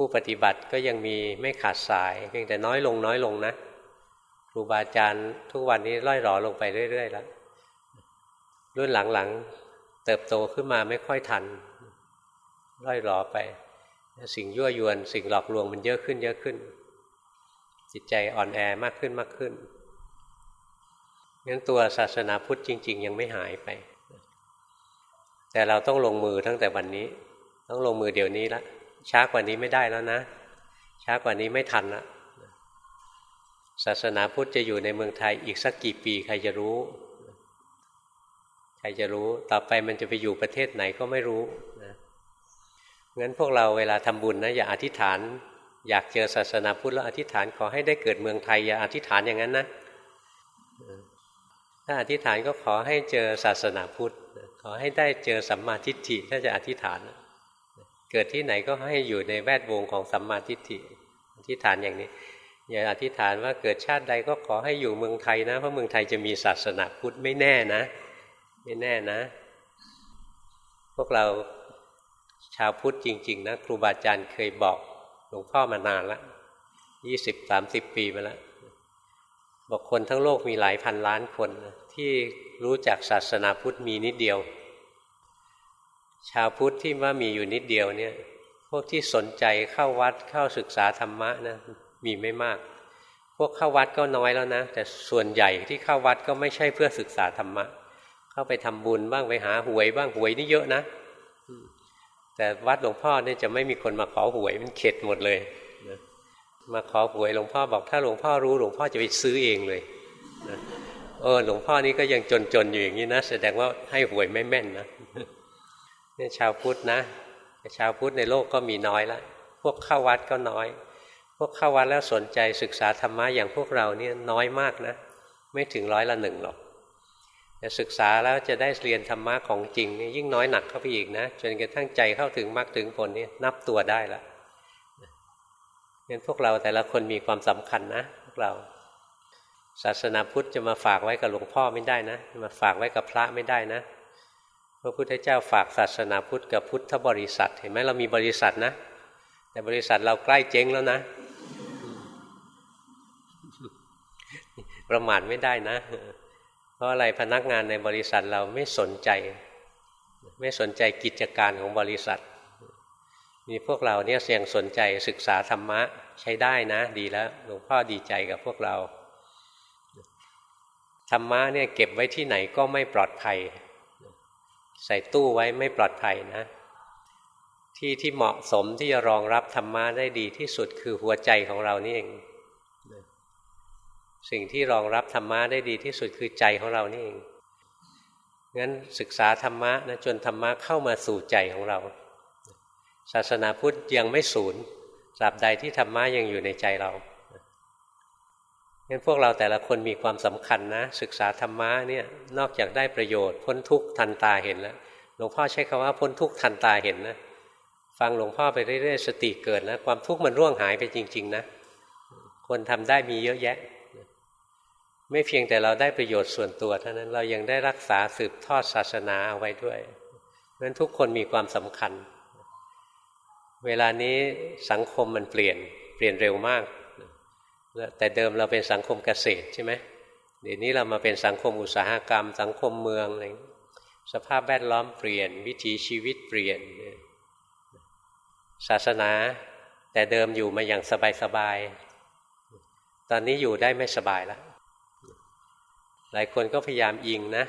ผู้ปฏิบัติก็ยังมีไม่ขาดสาย เพียงแต่น้อยลงน้อยลงนะครูบาอาจารย์ทุกวันนี้ล่อยหล่อลงไปเรื่อยๆแล้วรุ่นหลังๆเติบโตขึ้นมาไม่ค่อยทันล่อยหล่อไป สิ่งยั่วยวน สิ่งหลอกลวงมันเยอะขึ้น เยอะขึ้น จิตใจอ่อนแอมากขึ้นมากขึ้นงั้นตัวศาสนาพุทธจริง ๆ ยังไม่หายไป แต่เราต้องลงมือตั้งแต่วันนี้ ต้องลงมือเดี๋ยวนี้ละ ช้ากว่านี้ไม่ได้แล้วนะ ช้ากว่านี้ไม่ทันละศาสนาพุทธจะอยู่ในเมืองไทยอีกสักกี่ปีใครจะรู้ ใครจะรู้ต่อไปมันจะไปอยู่ประเทศไหนก็ไม่รู้นะงั้นพวกเราเวลาทำบุญนะอย่าอธิษฐาน อยากเจอศาสนาพุทธแล้วอธิษฐานขอให้ได้เกิดเมืองไทย อย่าอธิษฐานอย่างนั้นนะถ้าอธิษฐานก็ขอให้เจอศาสนาพุทธขอให้ได้เจอสัมมาทิฏฐิถ้าจะอธิษฐาน เกิดที่ไหนก็ให้อยู่ในแวดวงของสัมมาทิฏฐิอธิษฐานอย่างนี้อย่าอธิษฐานว่าเกิดชาติใดก็ขอให้อยู่เมืองไทยนะ เพราะเมืองไทยจะมีศาสนาพุทธไม่แน่นะ ไม่แน่นะ พวกเราชาวพุทธจริง ๆ นะ ครูบาอาจารย์เคยบอกหลวงพ่อมานานแล้วยี่สิบสามสิบปีมาแล้วบอกคนทั้งโลกมีหลายพันล้านคนที่รู้จักศาสนาพุทธมีนิดเดียว ชาวพุทธที่ว่ามีอยู่นิดเดียวเนี่ย พวกที่สนใจเข้าวัดเข้าศึกษาธรรมะนะมีไม่มาก พวกเข้าวัดก็น้อยแล้วนะ แต่ส่วนใหญ่ที่เข้าวัดก็ไม่ใช่เพื่อศึกษาธรรมะ เข้าไปทำบุญบ้างไปหาหวยบ้างหวยนี่เยอะนะ แต่วัดหลวงพ่อเนี่ยจะไม่มีคนมาขอหวยมันเข็ดหมดเลยมาขอหวยหลวงพ่อบอกถ้าหลวงพ่อรู้หลวงพ่อจะไปซื้อเองเลยนะเออหลวงพ่อนี้ก็ยังจนๆอยู่อย่างนี้นะแสดงว่าให้หวยไม่แม่นนะ นี่ยชาวพุทธนะชาวพุทธในโลกก็มีน้อยล้วพวกเข้าวัดก็น้อย พวกเข้าวัดแล้วสนใจศึกษาธรรมะอย่างพวกเราเนี่ยน้อยมากนะ ไม่ถึงร้อยละหนึ่งหรอกแต่ศึกษาแล้วจะได้เรียนธรรมะของจริงนี่ยิ่งน้อยหนักเข้าไปอีกนะจนกระทั่งใจเข้าถึงมรรคถึงผลนี่นับตัวได้ละงั้นพวกเราแต่ละคนมีความสำคัญนะพวกเราศาสนาพุทธจะมาฝากไว้กับหลวงพ่อไม่ได้นะมาฝากไว้กับพระไม่ได้นะ ระพุทธเจ้าฝากศาสนาพุทธกับพุทธบริษัท เห็นไหมเรามีบริษัทนะ แต่บริษัทเราใกล้เจ๊งแล้วนะ ประมาทไม่ได้นะ เพราะอะไรพนักงานในบริษัทเราไม่สนใจ ไม่สนใจกิจการของบริษัท มีพวกเราเนี่ยเสียงสนใจศึกษาธรรมะใช้ได้นะ ดีแล้วหลวงพ่อดีใจกับพวกเราธรรมะเนี่ยเก็บไว้ที่ไหนก็ไม่ปลอดภัย ใส่ตู้ไว้ไม่ปลอดภัยนะ ที่ที่เหมาะสมที่จะรองรับธรรมะได้ดีที่สุดคือหัวใจของเรานี่เองสิ่งที่รองรับธรรมะได้ดีที่สุดคือใจของเรานี่เอง งั้นศึกษาธรรมะนะจนธรรมะเข้ามาสู่ใจของเรา ศาสนาพุทธยังไม่สูญตราบใดที่ธรรมะยังอยู่ในใจเรา งั้นพวกเราแต่ละคนมีความสำคัญนะ ศึกษาธรรมะเนี่ยนอกจากได้ประโยชน์พ้นทุกข์ทันตาเห็นแล้วหลวงพ่อใช้คำว่าพ้นทุกข์ทันตาเห็นนะฟังหลวงพ่อไปเรื่อยๆสติเกิดนะความทุกข์มันร่วงหายไปจริง ๆ นะคนทำได้มีเยอะแยะ ไม่เพียงแต่เราได้ประโยชน์ส่วนตัวเท่านั้นเรายังได้รักษาสืบทอดศาสนาเอาไว้ด้วยเพราะฉะนั้นทุกคนมีความสำคัญ เวลานี้สังคมมันเปลี่ยนเปลี่ยนเร็วมาก แต่เดิมเราเป็นสังคมเกษตรใช่ไหมเดี๋ยวนี้เรามาเป็นสังคมอุตสาหกรรม สังคมเมืองอะไรสภาพแวดล้อมเปลี่ยน วิถีชีวิตเปลี่ยน ศาสนา แต่เดิมอยู่มาอย่างสบายๆตอนนี้อยู่ได้ไม่สบายแล้วหลายคนก็พยายามอิงนะ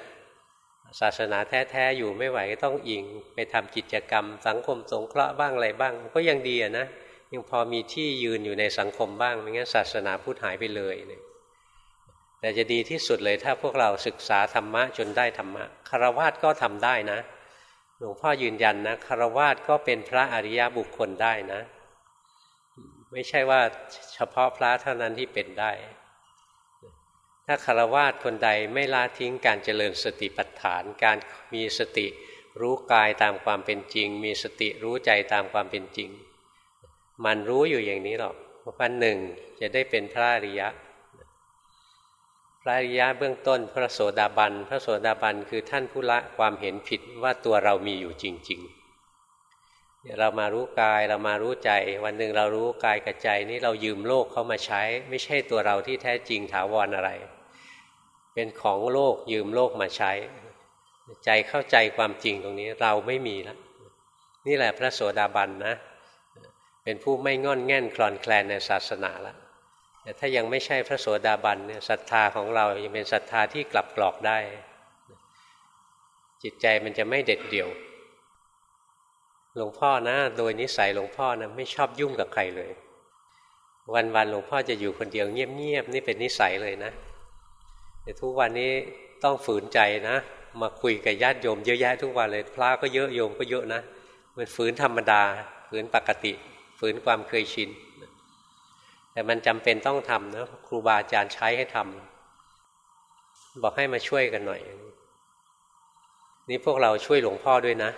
ศาสนาแท้ๆอยู่ไม่ไหวก็ต้องอิง ไปทำกิจกรรม สังคมสงเคราะห์บ้างอะไรบ้าง ก็ยังดีนะ ยังพอมีที่ยืนอยู่ในสังคมบ้างไม่งั้นศาสนาพุทธหายไปเลยเนี่ยแต่จะดีที่สุดเลยถ้าพวกเราศึกษาธรรมะจนได้ธรรมะคารวะก็ทำได้นะหลวงพ่อยืนยันนะคารวะก็เป็นพระอริยบุคคลได้นะ ไม่ใช่ว่าเฉพาะพระเท่านั้นที่เป็นได้ ถ้าคารวาสคนใดไม่ละทิ้งการเจริญสติปัฏฐาน การมีสติรู้กายตามความเป็นจริง มีสติรู้ใจตามความเป็นจริง มันรู้อยู่อย่างนี้หรอกวันหนึ่งจะได้เป็นพระอริยะ พระอริยะเบื้องต้นพระโสดาบัน พระโสดาบันคือท่านผู้ละความเห็นผิดว่าตัวเรามีอยู่จริง ๆ เรามารู้กายเรามารู้ใจ วันหนึ่งเรารู้กายกับใจนี้เรายืมโลกเข้ามาใช้ ไม่ใช่ตัวเราที่แท้จริงถาวรออะไร เป็นของโลกยืมโลกมาใช้ ใจเข้าใจความจริงตรงนี้เราไม่มีแล้วนี่แหละพระโสดาบันนะ เป็นผู้ไม่งอนแง่นคลอนแคลนในศาสนาแล้วแต่ถ้ายังไม่ใช่พระโสดาบันเนี่ยศรัทธาของเรายังเป็นศรัทธาที่กลับกรอกได้ จิตใจมันจะไม่เด็ดเดี่ยว หลวงพ่อนะ โดยนิสัยหลวงพ่อนะไม่ชอบยุ่งกับใครเลย วันๆหลวงพ่อจะอยู่คนเดียวเงียบๆนี่เป็นนิสัยเลยนะแต่ทุกวันนี้ต้องฝืนใจนะ มาคุยกับญาติโยมเยอะแยะทุกวันเลยพระก็เยอะโยมก็เยอะนะ มันฝืนธรรมดาฝืนปกติ ฝืนความเคยชิน แต่มันจำเป็นต้องทำนะครูบาอาจารย์ใช้ให้ทำบอกให้มาช่วยกันหน่อย นี่พวกเราช่วยหลวงพ่อด้วยนะ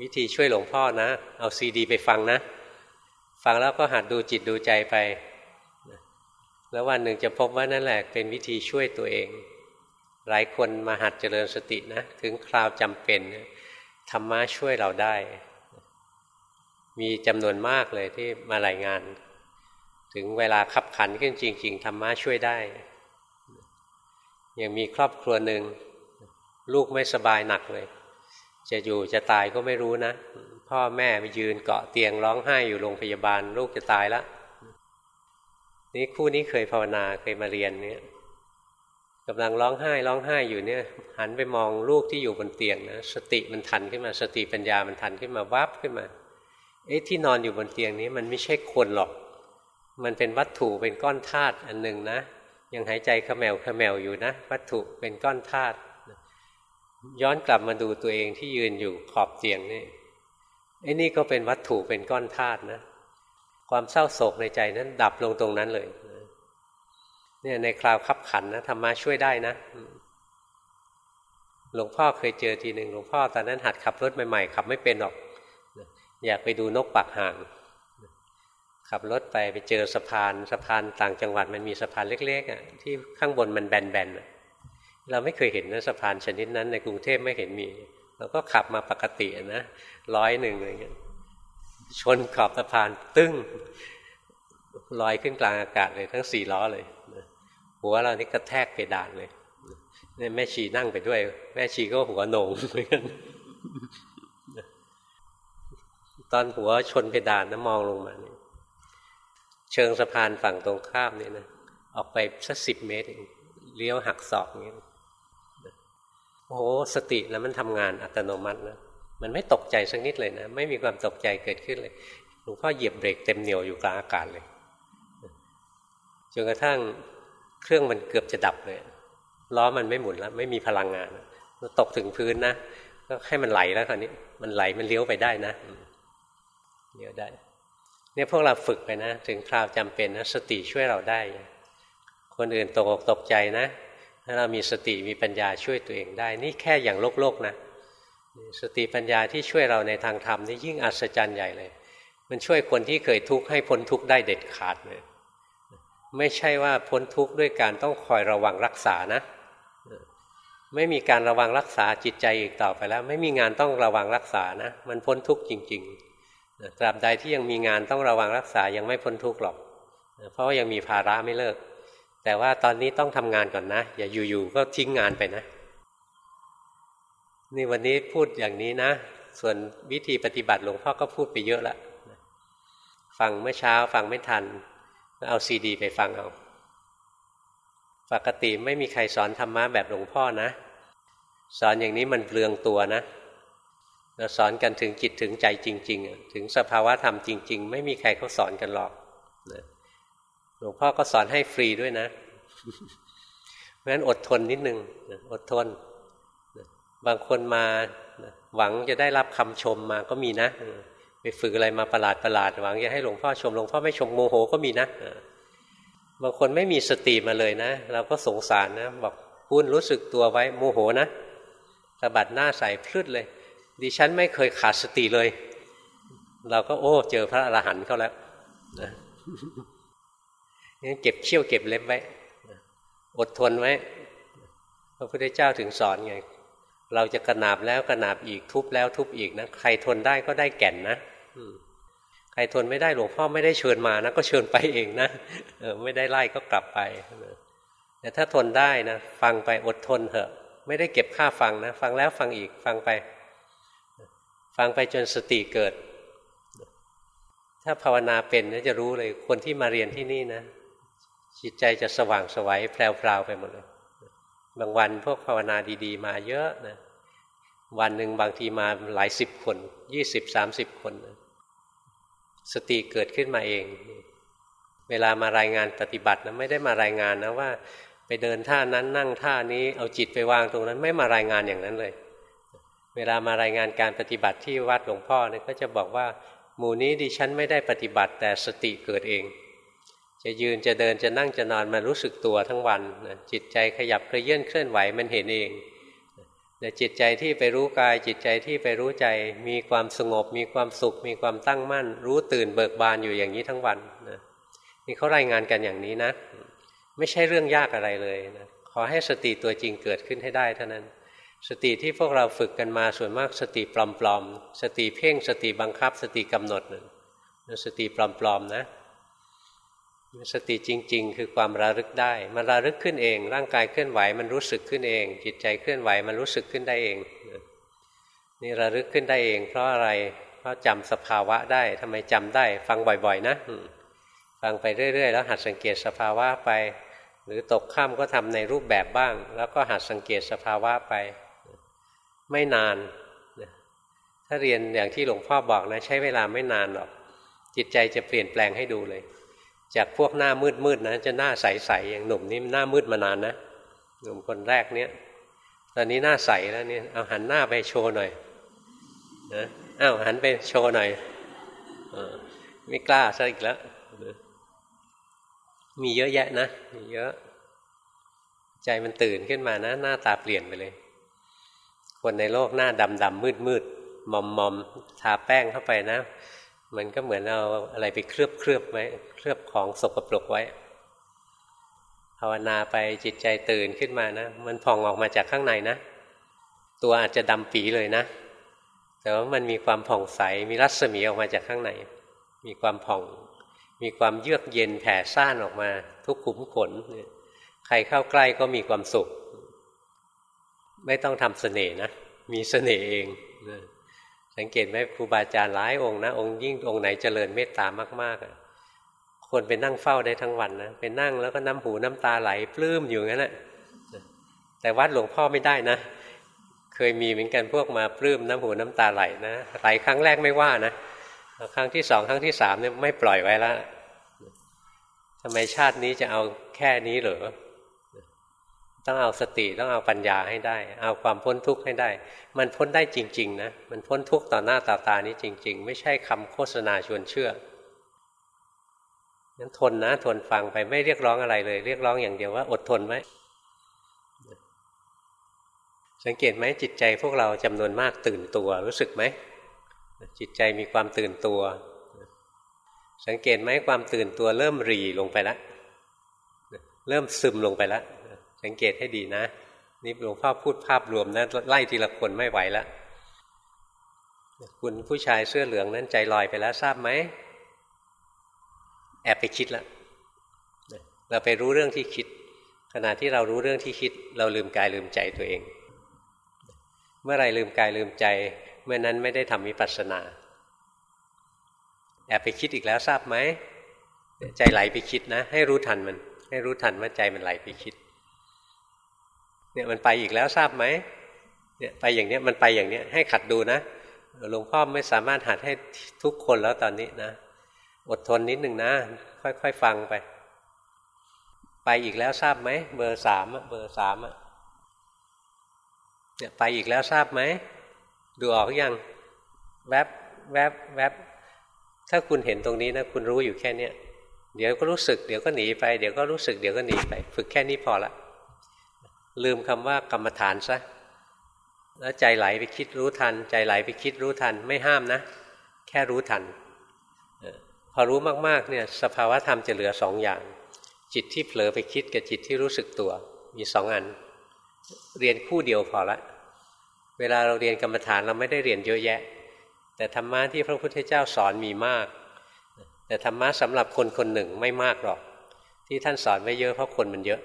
วิธีช่วยหลวงพ่อนะ เอาซีดี ไปฟังนะ ฟังแล้วก็หัดดูจิตดูใจไป แล้ววันหนึ่งจะพบว่านั่นแหละเป็นวิธีช่วยตัวเอง หลายคนมาหัดเจริญสตินะ ถึงคราวจำเป็นธรรมะช่วยเราได้ มีจำนวนมากเลยที่มารายงาน ถึงเวลาขับขันขึ้นจริง ๆธรรมะช่วยได้ ยังมีครอบครัวหนึ่งลูกไม่สบายหนักเลย จะอยู่จะตายก็ไม่รู้นะ พ่อแม่ไปยืนเกาะเตียงร้องไห้อยู่โรงพยาบาล ลูกจะตายแล้วนี่คู่นี้เคยภาวนาเคยมาเรียนเนี่ยกำลังร้องไห้ร้องไห้อยู่เนี่ย หันไปมองลูกที่อยู่บนเตียงนะสติมันทันขึ้นมา สติปัญญามันทันขึ้นมาวับขึ้นมา เอ๊ะที่นอนอยู่บนเตียงนี้มันไม่ใช่คนหรอก มันเป็นวัตถุเป็นก้อนธาตุอันหนึ่งนะ ยังหายใจขมแมวขมแมวอยู่นะ วัตถุเป็นก้อนธาตุย้อนกลับมาดูตัวเองที่ยืนอยู่ขอบเตียงนี่ไอ้นี่ก็เป็นวัตถุเป็นก้อนธาตุนะ ความเศร้าโศกในใจนั้น ดับลงตรงนั้นเลยเนี่ยในคราวขับขันนะธรรมะช่วยได้นะหลวงพ่อเคยเจอทีหนึ่งหลวงพ่อตอนนั้นหัดขับรถใหม่ๆขับไม่เป็นหรอก อยากไปดูนกปักห่างขับรถไปไปเจอสะพานสะพานต่างจังหวัดมันมีสะพานเล็กๆอะที่ข้างบนมันแบนๆเราไม่เคยเห็นนะสะพานชนิดนั้นในกรุงเทพไม่เห็นมีเราก็ขับมาปกตินะร้อยหนึ่งอะไรเงี้ยชนขอบสะพานตึ้งลอยขึ้นกลางอากาศเลยทั้งสี่ล้อเลยหัวเรานี่กระแทกเพดานเลยนี่แม่ชีนั่งไปด้วย แม่ชีก็หัวโหนงเหมือนกัน ตอนหัวชนเพดานนะมองลงมาเนี่ยเชิงสะพานฝั่งตรงข้ามนี่นะออกไปสักสิบเมตรเลี้ยวหักศอกนี้โอ้โหสติแล้วมันทำงานอัตโนมัตินะมันไม่ตกใจสักนิดเลยนะ ไม่มีความตกใจเกิดขึ้นเลยหลวงพ่อเหยียบเบรกเต็มเหนียวอยู่กลางอากาศเลยจนกระทั่งเครื่องมันเกือบจะดับเลยล้อมันไม่หมุนแล้ว ไม่มีพลังงานตกถึงพื้นนะก็ให้มันไหลแล้วคราวนี้ มันไหลมันเลี้ยวไปได้นะ เลี้ยวได้ เนี่ยพวกเราฝึกไปนะ ถึงคราวจำเป็นนะสติช่วยเราได้ คนอื่นตกอกตกใจนะ ถ้าเรามีสติมีปัญญาช่วยตัวเองได้ นี่แค่อย่างโลกโลกนะ สติปัญญาที่ช่วยเราในทางธรรมนี่ยิ่งอัศจรรย์ใหญ่เลย มันช่วยคนที่เคยทุกข์ให้พ้นทุกข์ได้เด็ดขาดเลยไม่ใช่ว่าพ้นทุกข์ด้วยการต้องคอยระวังรักษานะ ไม่มีการระวังรักษาจิตใจอีกต่อไปแล้ว ไม่มีงานต้องระวังรักษานะ มันพ้นทุกข์จริง ๆ ตราบใดที่ยังมีงานต้องระวังรักษายังไม่พ้นทุกข์หรอก เพราะว่ายังมีภาระไม่เลิก แต่ว่าตอนนี้ต้องทำงานก่อนนะ อย่าอยู่ๆก็ทิ้งงานไปนะ นี่วันนี้พูดอย่างนี้นะ ส่วนวิธีปฏิบัติหลวงพ่อก็พูดไปเยอะละฟังเมื่อเช้าฟังไม่ทัน เอาซีดี ไปฟังเอาปกติไม่มีใครสอนธรรมะแบบหลวงพ่อนะ สอนอย่างนี้มันเปลืองตัวนะ สอนกันถึงจิตถึงใจจริง ๆ ถึงสภาวะธรรมจริง ๆ ไม่มีใครเขาสอนกันหรอกหลวงพ่อก็สอนให้ฟรีด้วยนะเพราะฉะนั้นอดทนนิดนึงอดทน บางคนมาหวังจะได้รับคำชมมาก็มีนะไปฝึกอะไรมาประหลาดประหลาดหวังจะให้หลวงพ่อชมหลวงพ่อไม่ชมโมโหก็มีนะบางคนไม่มีสติมาเลยนะ เราก็สงสารนะบอกคุณรู้สึกตัวไว้โมโหนะสะบัดหน้าใส่พลืดเลย ดิฉันไม่เคยขาดสติเลย เราก็โอ้ เจอพระอรหันต์เขาแล้วนะเก็บเขี้ยวเก็บเล็บไว้อดทนไว้พระพุทธเจ้าถึงสอนไง เราจะกระนาบแล้วกระนาบอีกทุบแล้วทุบอีกนะใครทนได้ก็ได้แก่นนะใครทนไม่ได้หลวงพ่อไม่ได้เชิญมานะก็เชิญไปเองนะเออไม่ได้ไล่ก็กลับไปแต่ถ้าทนได้นะฟังไปอดทนเถอะ ไม่ได้เก็บค่าฟังนะ ฟังแล้วฟังอีกฟังไป ฟังไปจนสติเกิด ถ้าภาวนาเป็นนะจะรู้เลยคนที่มาเรียนที่นี่นะจิตใจจะสว่างสวัยแพรวๆไปหมดเลย บางวันพวกภาวนาดีๆ มาเยอะนะ วันหนึ่งบางทีมาหลายสิบคนยี่สิบสามสิบคนสติเกิดขึ้นมาเอง เวลามารายงานปฏิบัตินะไม่ได้มารายงานนะว่า ไปเดินท่านั้นนั่งท่านี้เอาจิตไปวางตรงนั้น ไม่มารายงานอย่างนั้นเลย เวลามารายงานการปฏิบัติที่วัดหลวงพ่อเนี่ยก็จะบอกว่า หมู่นี้ดิฉันไม่ได้ปฏิบัติแต่สติเกิดเอง จะยืนจะเดินจะนั่งจะนอนมันรู้สึกตัวทั้งวันจิตใจขยับเคลื่อนเคลื่อนไหวมันเห็นเองนะจิตใจที่ไปรู้กายจิตใจที่ไปรู้ใจมีความสงบ มีความสุข มีความตั้งมั่น รู้ตื่นเบิกบานอยู่อย่างนี้ทั้งวันนะนี่เขารายงานกันอย่างนี้นะ ไม่ใช่เรื่องยากอะไรเลยนะขอให้สติตัวจริงเกิดขึ้นให้ได้เท่านั้น สติที่พวกเราฝึกกันมาส่วนมากสติปลอมๆ สติเพ่งสติบังคับ สติกำหนดนสติปลอมๆนะ สติจริง ๆ คือความระลึกได้ มันระลึกขึ้นเอง ร่างกายเคลื่อนไหวมันรู้สึกขึ้นเอง จิตใจเคลื่อนไหวมันรู้สึกขึ้นได้เองนี่ระลึกขึ้นได้เอง เพราะอะไรเพราะจำสภาวะได้ทำไมจำได้ ฟังบ่อย ๆ นะฟังไปเรื่อย ๆ แล้วหัดสังเกตสภาวะไป หรือตกข้ามก็ทำในรูปแบบบ้าง แล้วก็หัดสังเกตสภาวะไป ไม่นานถ้าเรียนอย่างที่หลวงพ่อบอกนะ ใช้เวลาไม่นานหรอก จิตใจจะเปลี่ยนแปลงให้ดูเลย จากพวกหน้ามืดมืดนะจะหน้าใสๆอย่างหนุ่มนี่หน้ามืดมานานนะหนุ่มคนแรกเนี้ยตอนนี้หน้าใสแล้วเนี่ยเอาหันหน้าไปโชว์หน่อยนะอ้าวหันไปโชว์หน่อยอไม่กล้าซะอีกแล้วมีเยอะแยะนะมีเยอะ ใจมันตื่นขึ้นมานะ หน้าตาเปลี่ยนไปเลย คนในโลกหน้าดำดำมืดมืดมอมมอมทาแป้งเข้าไปนะ มันก็เหมือนเอาอะไรไปเคลือบเคลือบไว้เคลือบของสกปรกไว้ ภาวนาไปจิตใจตื่นขึ้นมานะ มันผ่องออกมาจากข้างในนะ ตัวอาจจะดำปีเลยนะ แต่ว่ามันมีความผ่องใสมีรัศมีออกมาจากข้างใน มีความผ่อง มีความเยือกเย็นแผ่ซ่านออกมา ทุกขุมขน ใครเข้าใกล้ก็มีความสุข ไม่ต้องทำเสน่ห์นะ มีเสน่ห์เองสังเกตไหมครูบาอาจารย์หลายองค์นะองค์ยิ่งองค์ไหนเจริญเมตตามากๆคนไปนั่งเฝ้าได้ทั้งวันนะไปนั่งแล้วก็น้ำหูน้ำตาไหลปลื้มอยู่งั้นแหละแต่วัดหลวงพ่อไม่ได้นะ เคยมีเหมือนกันพวกมาปลื้มน้ำหูน้ำตาไหลนะไหลครั้งแรกไม่ว่านะครั้งที่สองครั้งที่สามเนี่ยไม่ปล่อยไว้แล้วทำไมชาตินี้จะเอาแค่นี้เหรอ ต้องเอาสติต้องเอาปัญญาให้ได้ เอาความพ้นทุกข์ให้ได้ มันพ้นได้จริง ๆ นะ มันพ้นทุกข์ต่อหน้าต่อตานี้จริง ๆ ไม่ใช่คำโฆษณาชวนเชื่อนั้นทนนะทนฟังไปไม่เรียกร้องอะไรเลย เรียกร้องอย่างเดียวว่า อดทนไว้สังเกตไหมจิตใจพวกเราจำนวนมากตื่นตัวรู้สึกไหมจิตใจมีความตื่นตัว สังเกตไหมความตื่นตัวเริ่มรีลงไปแล้วเริ่มซึมลงไปแล้ว สังเกตให้ดีนะนี่หลวงพ่อพูดภาพรวมนะไล่ทีละคนไม่ไหวแล้วคุณผู้ชายเสื้อเหลืองนั้นใจลอยไปแล้วทราบไหมแอบไปคิดแล้วเราไปรู้เรื่องที่คิด ขณะที่เรารู้เรื่องที่คิด เราลืมกายลืมใจตัวเอง เมื่อไรลืมกายลืมใจ เมื่อนั้นไม่ได้ทำวิปัสสนา แอบไปคิดอีกแล้วทราบไหมใจไหลไปคิดนะ ให้รู้ทันมัน ให้รู้ทันว่าใจมันไหลไปคิด เนี่ยมันไปอีกแล้วทราบไหมเนี่ยไปอย่างเนี้ยมันไปอย่างเนี้ยให้ขัดดูนะหลวงพ่อไม่สามารถหัดให้ทุกคนแล้วตอนนี้นะ อดทนนิดหนึ่งนะ ค่อยๆฟังไป ไปอีกแล้วทราบไหมเบอร์สามเบอร์สามเนี่ยไปอีกแล้วทราบไหมดูออกอยังแวบแวบแวบถ้าคุณเห็นตรงนี้นะ คุณรู้อยู่แค่เนี้ยเดี๋ยวก็รู้สึก เดี๋ยวก็หนีไป เดี๋ยวก็รู้สึก เดี๋ยวก็หนีไป ฝึกแค่นี้พอละ ลืมคำว่ากรรมฐานซะแล้วใจไหลไปคิดรู้ทัน ใจไหลไปคิดรู้ทันไม่ห้ามนะ แค่รู้ทัน พอรู้มากๆเนี่ยสภาวะธรรมจะเหลือสองอย่าง จิตที่เผลอไปคิดกับจิตที่รู้สึกตัว มีสองอัน เรียนคู่เดียวพอละ เวลาเราเรียนกรรมฐานเราไม่ได้เรียนเยอะแยะ แต่ธรรมะที่พระพุทธเจ้าสอนมีมาก แต่ธรรมะสำหรับคนคนหนึ่งไม่มากหรอก ที่ท่านสอนไว้เยอะเพราะคนมันเยอะ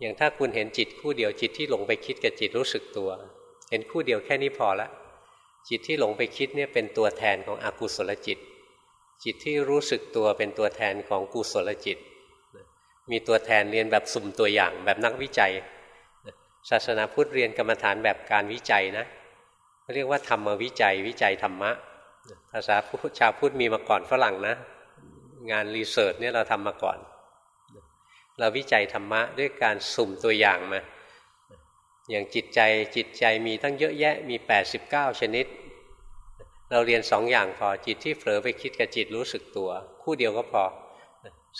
อย่างถ้าคุณเห็นจิตคู่เดียวจิตที่หลงไปคิดกับจิตรู้สึกตัว เห็นคู่เดียวแค่นี้พอละ จิตที่หลงไปคิดเนี่ยเป็นตัวแทนของอกุศลจิต จิตที่รู้สึกตัวเป็นตัวแทนของกุศลจิต มีตัวแทนเรียนแบบสุ่มตัวอย่างแบบนักวิจัยศาสนาพุทธเรียนกรรมฐานแบบการวิจัยนะเรียกว่าธรรมวิจัยวิจัยธรรมะภาษาชาวพุทธมีมาก่อนฝรั่งนะ งานรีเสิร์ชเนี่ยเราทำมาก่อน เราวิจัยธรรมะด้วยการสุ่มตัวอย่างมาอย่างจิตใจจิตใจมีตั้งเยอะแยะมี 89 ชนิด เราเรียนสองอย่างพอจิตที่เผลอไปคิดกับจิตรู้สึกตัว คู่เดียวก็พอ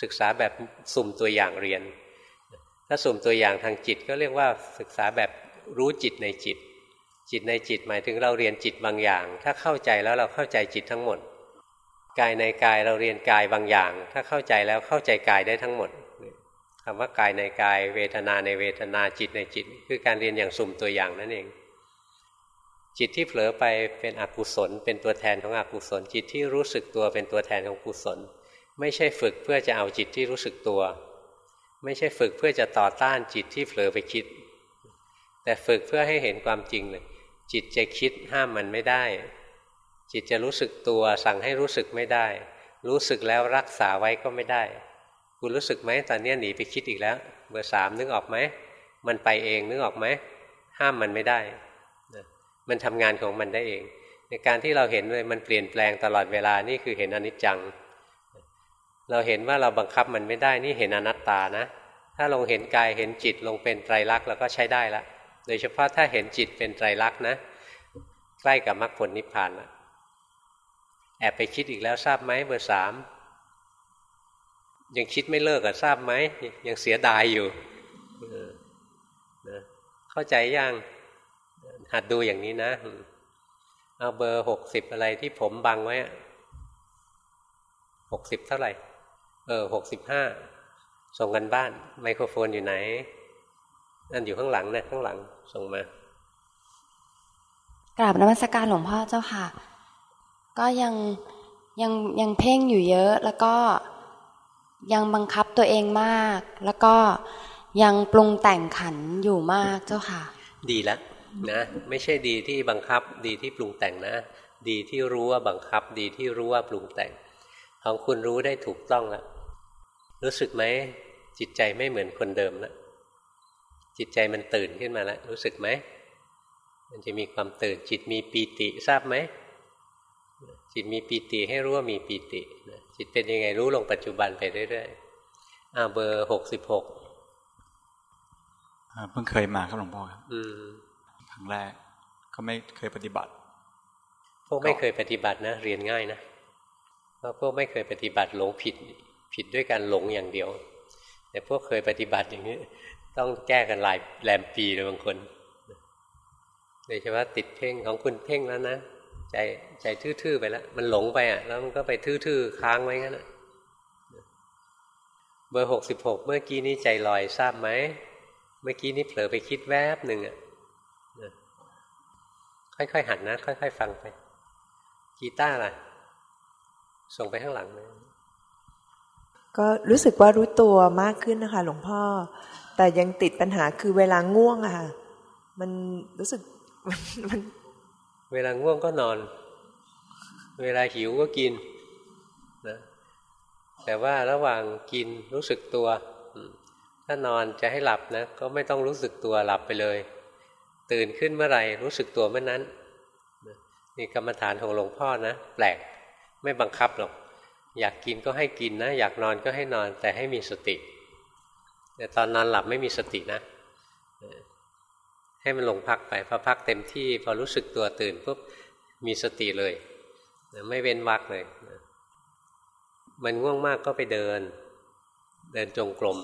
ศึกษาแบบสุ่มตัวอย่างเรียน ถ้าสุ่มตัวอย่างทางจิตก็เรียกว่าศึกษาแบบรู้จิตในจิต จิตในจิตหมายถึงเราเรียนจิตบางอย่าง ถ้าเข้าใจแล้วเราเข้าใจจิตทั้งหมด กายในกายเราเรียนกายบางอย่าง ถ้าเข้าใจแล้วเข้าใจกายได้ทั้งหมด คำว่ากายในกายเวทนาในเวทนาจิตในจิต คือการเรียนอย่างสุ่มตัวอย่างนั่นเอง จิตที่เผลอไปเป็นอกุศล เป็นตัวแทนของอกุศล จิตที่รู้สึกตัวเป็นตัวแทนของกุศล ไม่ใช่ฝึกเพื่อจะเอาจิตที่รู้สึกตัว ไม่ใช่ฝึกเพื่อจะต่อต้านจิตที่เผลอไปคิด แต่ฝึกเพื่อให้เห็นความจริงเลยจิตจะคิดห้ามมันไม่ได้ จิตจะรู้สึกตัวสั่งให้รู้สึกไม่ได้ รู้สึกแล้วรักษาไว้ก็ไม่ได้ คุณรู้สึกไหมตอนนี้หนีไปคิดอีกแล้ว เบอร์สามนึกออกไหมมันไปเองนึกออกไหมห้ามมันไม่ได้มันทำงานของมันได้เอง ในการที่เราเห็นเลยมันเปลี่ยนแปลงตลอดเวลานี่คือเห็นอนิจจัง เราเห็นว่าเราบังคับมันไม่ได้นี่เห็นอนัตตานะ ถ้าลงเห็นกายเห็นจิตลงเป็นไตรลักษณ์เราก็ใช้ได้ละโดยเฉพาะถ้าเห็นจิตเป็นไตรลักษณ์นะ ใกล้กับมรรคผลนิพพานละแอบไปคิดอีกแล้วทราบไหมเบอร์สาม ยังคิดไม่เลิกอะทราบไหมยังเสียดายอยู่เข้าใจยังหัดดูอย่างนี้นะเอาเบอร์หกสิบอะไรที่ผมบังไว้หกสิบเท่าไหร่ เออหกสิบห้าส่งกันบ้าน ไมโครโฟนอยู่ไหน นั่นอยู่ข้างหลังนะข้างหลังส่งมากราบนมัสการหลวงพ่อเจ้าค่ะ ก็ยังยังยังเพ่งอยู่เยอะแล้วก็ ยังบังคับตัวเองมาก แล้วก็ยังปรุงแต่งขันอยู่มากเจ้าค่ะ ดีแล้วนะไม่ใช่ดีที่บังคับดีที่ปรุงแต่งนะ ดีที่รู้ว่าบังคับ ดีที่รู้ว่าปรุงแต่ง ของคุณรู้ได้ถูกต้องแล้วรู้สึกไหมจิตใจไม่เหมือนคนเดิมแล้วจิตใจมันตื่นขึ้นมาแล้วรู้สึกไหมมันจะมีความตื่นจิตมีปีติทราบไหมจิตมีปีติให้รู้ว่ามีปีติ จิตเป็นยังไงรู้ลงปัจจุบันไปเรื่อยๆอ่าเบอร์หกสิบหกเพิ่งเคยมาครับหลวงพ่อครับครั้งแรก ก็ไม่เคยปฏิบัติ พวกไม่เคยปฏิบัตินะ เรียนง่ายนะเพราะพวกไม่เคยปฏิบัติหลงผิด ผิดด้วยการหลงอย่างเดียว แต่พวกเคยปฏิบัติอย่างนี้ ต้องแก้กันหลายแรมปีเลยบางคนโดยเฉพาะติดเพ่งของคุณเพ่งแล้วนะ ใจใจทื่อๆไปแล้ว มันหลงไปอะ แล้วมันก็ไปทื่อๆค้างไว้งั้นอะเบอร์หกสิบหกเมื่อกี้นี้ใจลอยทราบไหม เมื่อกี้นี้เผลอไปคิดแวบหนึ่งอะค่อยๆหัดนะ ค่อยๆฟังไป กีตาร์ล่ะ ส่งไปข้างหลังเลยก็รู้สึกว่ารู้ตัวมากขึ้นนะคะ หลวงพ่อ แต่ยังติดปัญหาคือเวลาง่วงอะค่ะ มันรู้สึกมัน เวลาง่วงก็นอน เวลาหิวก็กินนะแต่ว่าระหว่างกินรู้สึกตัว ถ้านอนจะให้หลับนะ ก็ไม่ต้องรู้สึกตัวหลับไปเลย ตื่นขึ้นเมื่อไหร่รู้สึกตัวเมื่อนั้นนี่กรรมฐานของหลวงพ่อนะ แปลกไม่บังคับหรอก อยากกินก็ให้กินนะ อยากนอนก็ให้นอนแต่ให้มีสติ แต่ตอนนอนหลับไม่มีสตินะ ให้มันลงพักไปพอพักเต็มที่พอรู้สึกตัวตื่นปุ๊บมีสติเลยไม่เว้นวักเลย มันง่วงมากก็ไปเดิน เดินจงกรม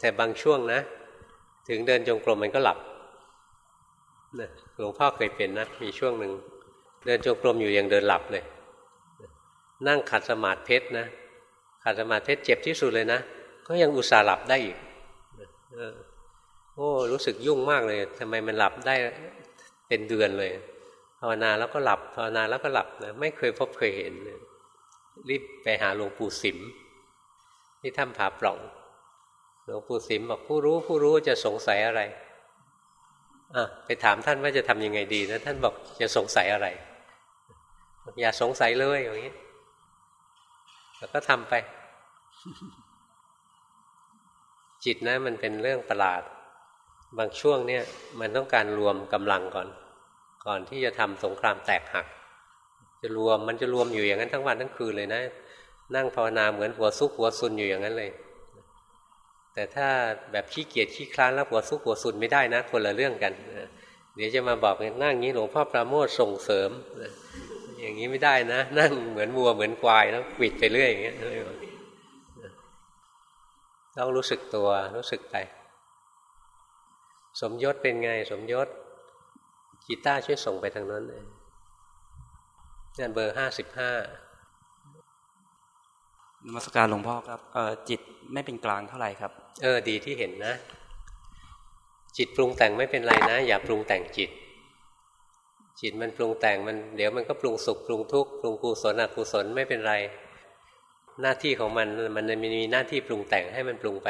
แต่บางช่วงนะ ถึงเดินจงกรมมันก็หลับหลวงพ่อเคยเป็นนะ มีช่วงหนึ่งเดินจงกรมอยู่ยังเดินหลับเลย นั่งขัดสมาธิเพชรนะขัดสมาธิเพชรเจ็บที่สุดเลยนะ ก็ยังอุตส่าห์หลับได้อีก อ้รู้สึกยุ่งมากเลยทำไมมันหลับได้เป็นเดือนเลยภาวนาแล้วก็หลับภาวนาแล้วก็หลับนะไม่เคยพบเคยเห็นรีบไปหาหลวงปู่สิมที่ถ้ำผาปล่องหลวงปู่สิมบอกผู้รู้ผู้รู้จะสงสัยอะไรอะไปถามท่านว่าจะทำยังไงดีนะท่านบอกจะสงสัยอะไรอย่าสงสัยเลยอย่างนี้แล้วก็ทำไป จิตนะมันเป็นเรื่องประหลาด บางช่วงเนี่ยมันต้องการรวมกำลังก่อน ก่อนที่จะทำสงครามแตกหัก จะรวมมันจะรวมอยู่อย่างนั้นทั้งวันทั้งคืนเลยนะ นั่งภาวนาเหมือนหัวซุกหัวซุนอยู่อย่างนั้นเลย แต่ถ้าแบบขี้เกียจขี้คลานแล้วหัวซุกหัวซุนไม่ได้นะคนละเรื่องกันเดี๋ยวจะมาบอกนั่งงี้หลวงพ่อประโมทส่งเสริม อย่างนี้ไม่ได้นะ นั่งเหมือนวัวเหมือนควายแล้วปิดไปเรื่อยอย่างเงี้ยต้องรู้สึกตัวรู้สึกไป สมยศเป็นไง สมยศกีตาร์ช่วยส่งไปทางนั้นเลยนี่เบอร์ห้าสิบห้านมัสการหลวงพ่อครับเออจิตไม่เป็นกลางเท่าไหร่ครับ เออ ดีที่เห็นนะ จิตปรุงแต่งไม่เป็นไรนะ อย่าปรุงแต่งจิต จิตมันปรุงแต่งมัน เดี๋ยวมันก็ปรุงสุขปรุงทุกข์ปรุงกุศลอกุศลไม่เป็นไร หน้าที่ของมันมันมีหน้าที่ปรุงแต่งให้มันปรุงไป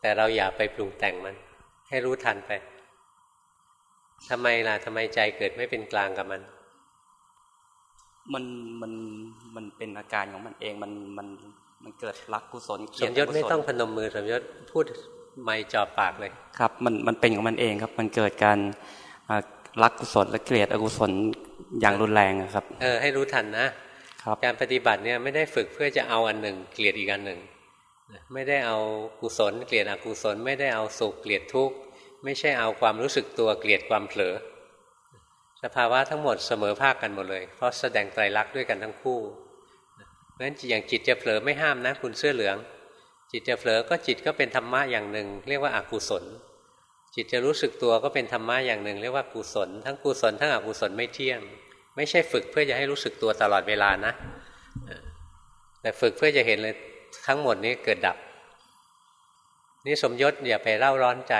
แต่เราอย่าไปปรุงแต่งมัน ให้รู้ทันไปทำไมล่ะทำไมใจเกิดไม่เป็นกลางกับมัน มันมันมันเป็นอาการของมันเองมันมันมันเกิดรักกุศลเกียรติสมยศไม่ต้องพนมมือสมยศพูดไม่จอบปากเลยครับ มันมันเป็นของมันเองครับ มันเกิดการรักกุศลและเกลียดอกุศลอย่างรุนแรงครับ เออให้รู้ทันนะครับ การปฏิบัติเนี่ยไม่ได้ฝึกเพื่อจะเอาอันหนึ่ง เกลียดอีกอันหนึ่ง ไม่ได้เอากุศลเกลียดอกุศล ไม่ได้เอาสุขเกลียดทุกข์ไม่ใช่เอาความรู้สึกตัวเกลียดความเผลอ สภาวะทั้งหมดเสมอภาคกันหมดเลย เพราะแสดงไตรลักษณ์ด้วยกันทั้งคู่เพราะฉะนั้นอย่างจิตจะเผลอไม่ห้ามนะคุณเสื้อเหลือง จิตจะเผลอก็จิตก็เป็นธรรมะอย่างหนึ่ง เรียกว่าอากุศล จิตจะรู้สึกตัวก็เป็นธรรมะอย่างหนึ่ง เรียกว่ากุศล ทั้งกุศลทั้งอกุศลไม่เที่ยง ไม่ใช่ฝึกเพื่อจะให้รู้สึกตัวตลอดเวลานะแต่ฝึกเพื่อจะเห็นเลย ทั้งหมดนี้เกิดดับ นี่สมยศอย่าไปเล่าร้อนใจ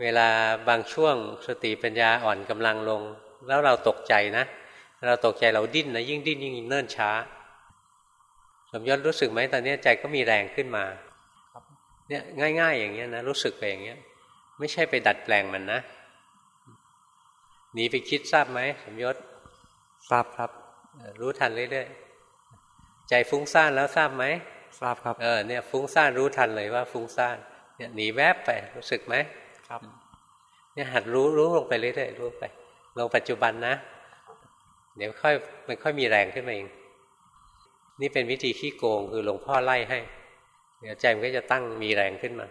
เวลาบางช่วงสติปัญญาอ่อนกำลังลง แล้วเราตกใจนะ เราตกใจเราดิ้นนะยิ่งดิ้นยิ่งเนิ่นช้า สมยศรู้สึกไหมตอนนี้ใจก็มีแรงขึ้นมาเนี่ยง่าย ๆ อย่างเงี้ยนะรู้สึกไปอย่างเงี้ย ไม่ใช่ไปดัดแปลงมันนะหนีไปคิดทราบไหมสมยศทราบครับ รู้ทันเรื่อยๆ ใจฟุ้งซ่านแล้วทราบไหมทราบครับเออเนี่ยฟุ้งซ่านรู้ทันเลยว่าฟุ้งซ่านเนี่ยหนีแวบไปรู้สึกไหมครับ เนี่ยหัดรู้รู้ลงไปเรื่อยๆรู้ไปลงปัจจุบันนะ เดี๋ยวค่อยมันค่อยมีแรงขึ้นมาเอง นี่เป็นวิธีขี้โกงคือหลวงพ่อไล่ให้ เดี๋ยวใจมันก็จะตั้งมีแรงขึ้นมา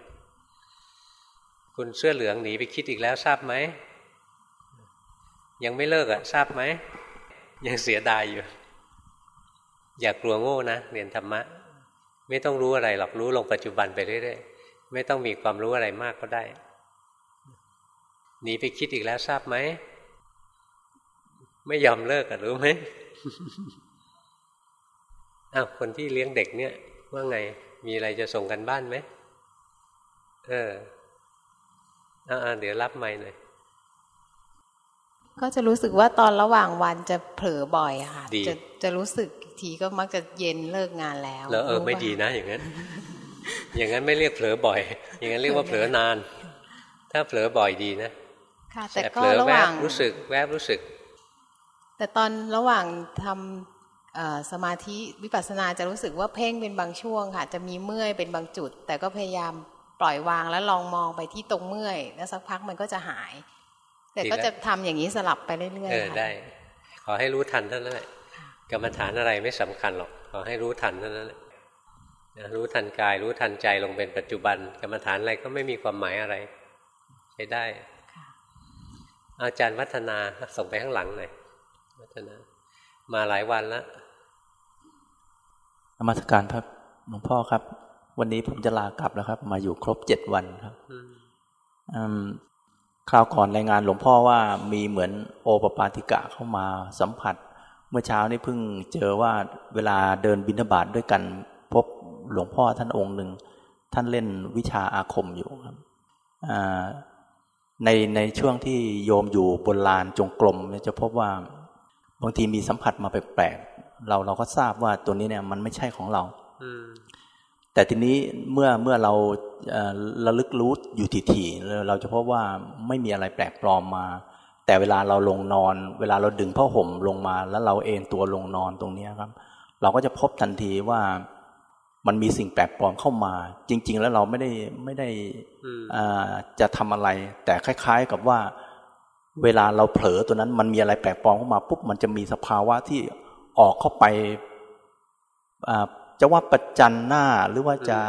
คุณเสื้อเหลืองหนีไปคิดอีกแล้วทราบไหมยังไม่เลิกอะทราบไหมยังเสียดายอยู่ อย่ากลัวโง่นะเรียนธรรมะ ไม่ต้องรู้อะไรหรอกรู้ลงปัจจุบันไปเรื่อยๆไม่ต้องมีความรู้อะไรมากก็ได้หนีไปคิดอีกแล้วทราบไหมไม่ยอมเลิกอะรู้ไหมอ้าวคนที่เลี้ยงเด็กเนี่ย ว่าไง มีอะไรจะส่งกันบ้านไหมเอออ่าเดี๋ยวรับไม่หน่อย ก็จะรู้สึกว่าตอนระหว่างวันจะเผลอบ่อยอะค่ะ จะจะรู้สึกทีก็มักจะเย็นเลิกงานแล้วแล้วเออไม่ดีนะ อย่างนั้น อย่างนั้นไม่เรียกเผลอบ่อย อย่างนั้นเรียกว่าเผลอนาน ถ้าเผลอบ่อยดีนะค่ะ แต่ก็ระหว่างรู้สึกแวบรู้สึก แต่ตอนระหว่างทำสมาธิวิปัสสนาจะรู้สึกว่าเพ่งเป็นบางช่วงค่ะ จะมีเมื่อยเป็นบางจุด แต่ก็พยายามปล่อยวางแล้วลองมองไปที่ตรงเมื่อย แล้วสักพักมันก็จะหาย แต่ก็จะทำอย่างนี้สลับไปเรื่อยๆเออได้ ขอให้รู้ทันเท่านั้นแหละกรรมฐานอะไรไม่สำคัญหรอก ขอให้รู้ทันเท่านั้นแหละรู้ทันกาย รู้ทันใจลงเป็นปัจจุบัน กรรมฐานอะไรก็ไม่มีความหมายอะไรใช้ได้อาจารย์วัฒนาส่งไปข้างหลังหน่อยวัฒนา มาหลายวันแล้วนมัสการครับหลวงพ่อครับ วันนี้ผมจะลากลับแล้วครับ มาอยู่ครบเจ็ดวันครับ คราวก่อนรายงานหลวงพ่อว่ามีเหมือนโอปปาติกะเข้ามาสัมผัส เมื่อเช้านี้เพิ่งเจอว่าเวลาเดินบิณฑบาตด้วยกัน พบหลวงพ่อท่านองค์หนึ่ง ท่านเล่นวิชาอาคมอยู่ครับในในช่วงที่โยมอยู่บนลานจงกรมจะพบว่าบางทีมีสัมผัสมาแปลกๆเราเราก็ทราบว่าตัวนี้เนี่ย มันไม่ใช่ของเรา แต่ทีนี้เมื่อเมื่อเราระลึกรู้อยู่ถี่ๆเราจะพบว่าไม่มีอะไรแปลกปลอมมา แต่เวลาเราลงนอน เวลาเราดึงผ้าห่มลงมา แล้วเราเอนตัวลงนอนตรงนี้ครับ เราก็จะพบทันทีว่ามันมีสิ่งแปลกปลอมเข้ามา จริง ๆ แล้วเราไม่ได้ไม่ได้จะทำอะไร แต่คล้าย ๆ กับว่า เวลาเราเผลอตัวนั้น มันมีอะไรแปลกปลอมเข้ามาปุ๊บมันจะมีสภาวะที่ออกเข้าไป จะว่าประจันหน้าหรือว่าจะ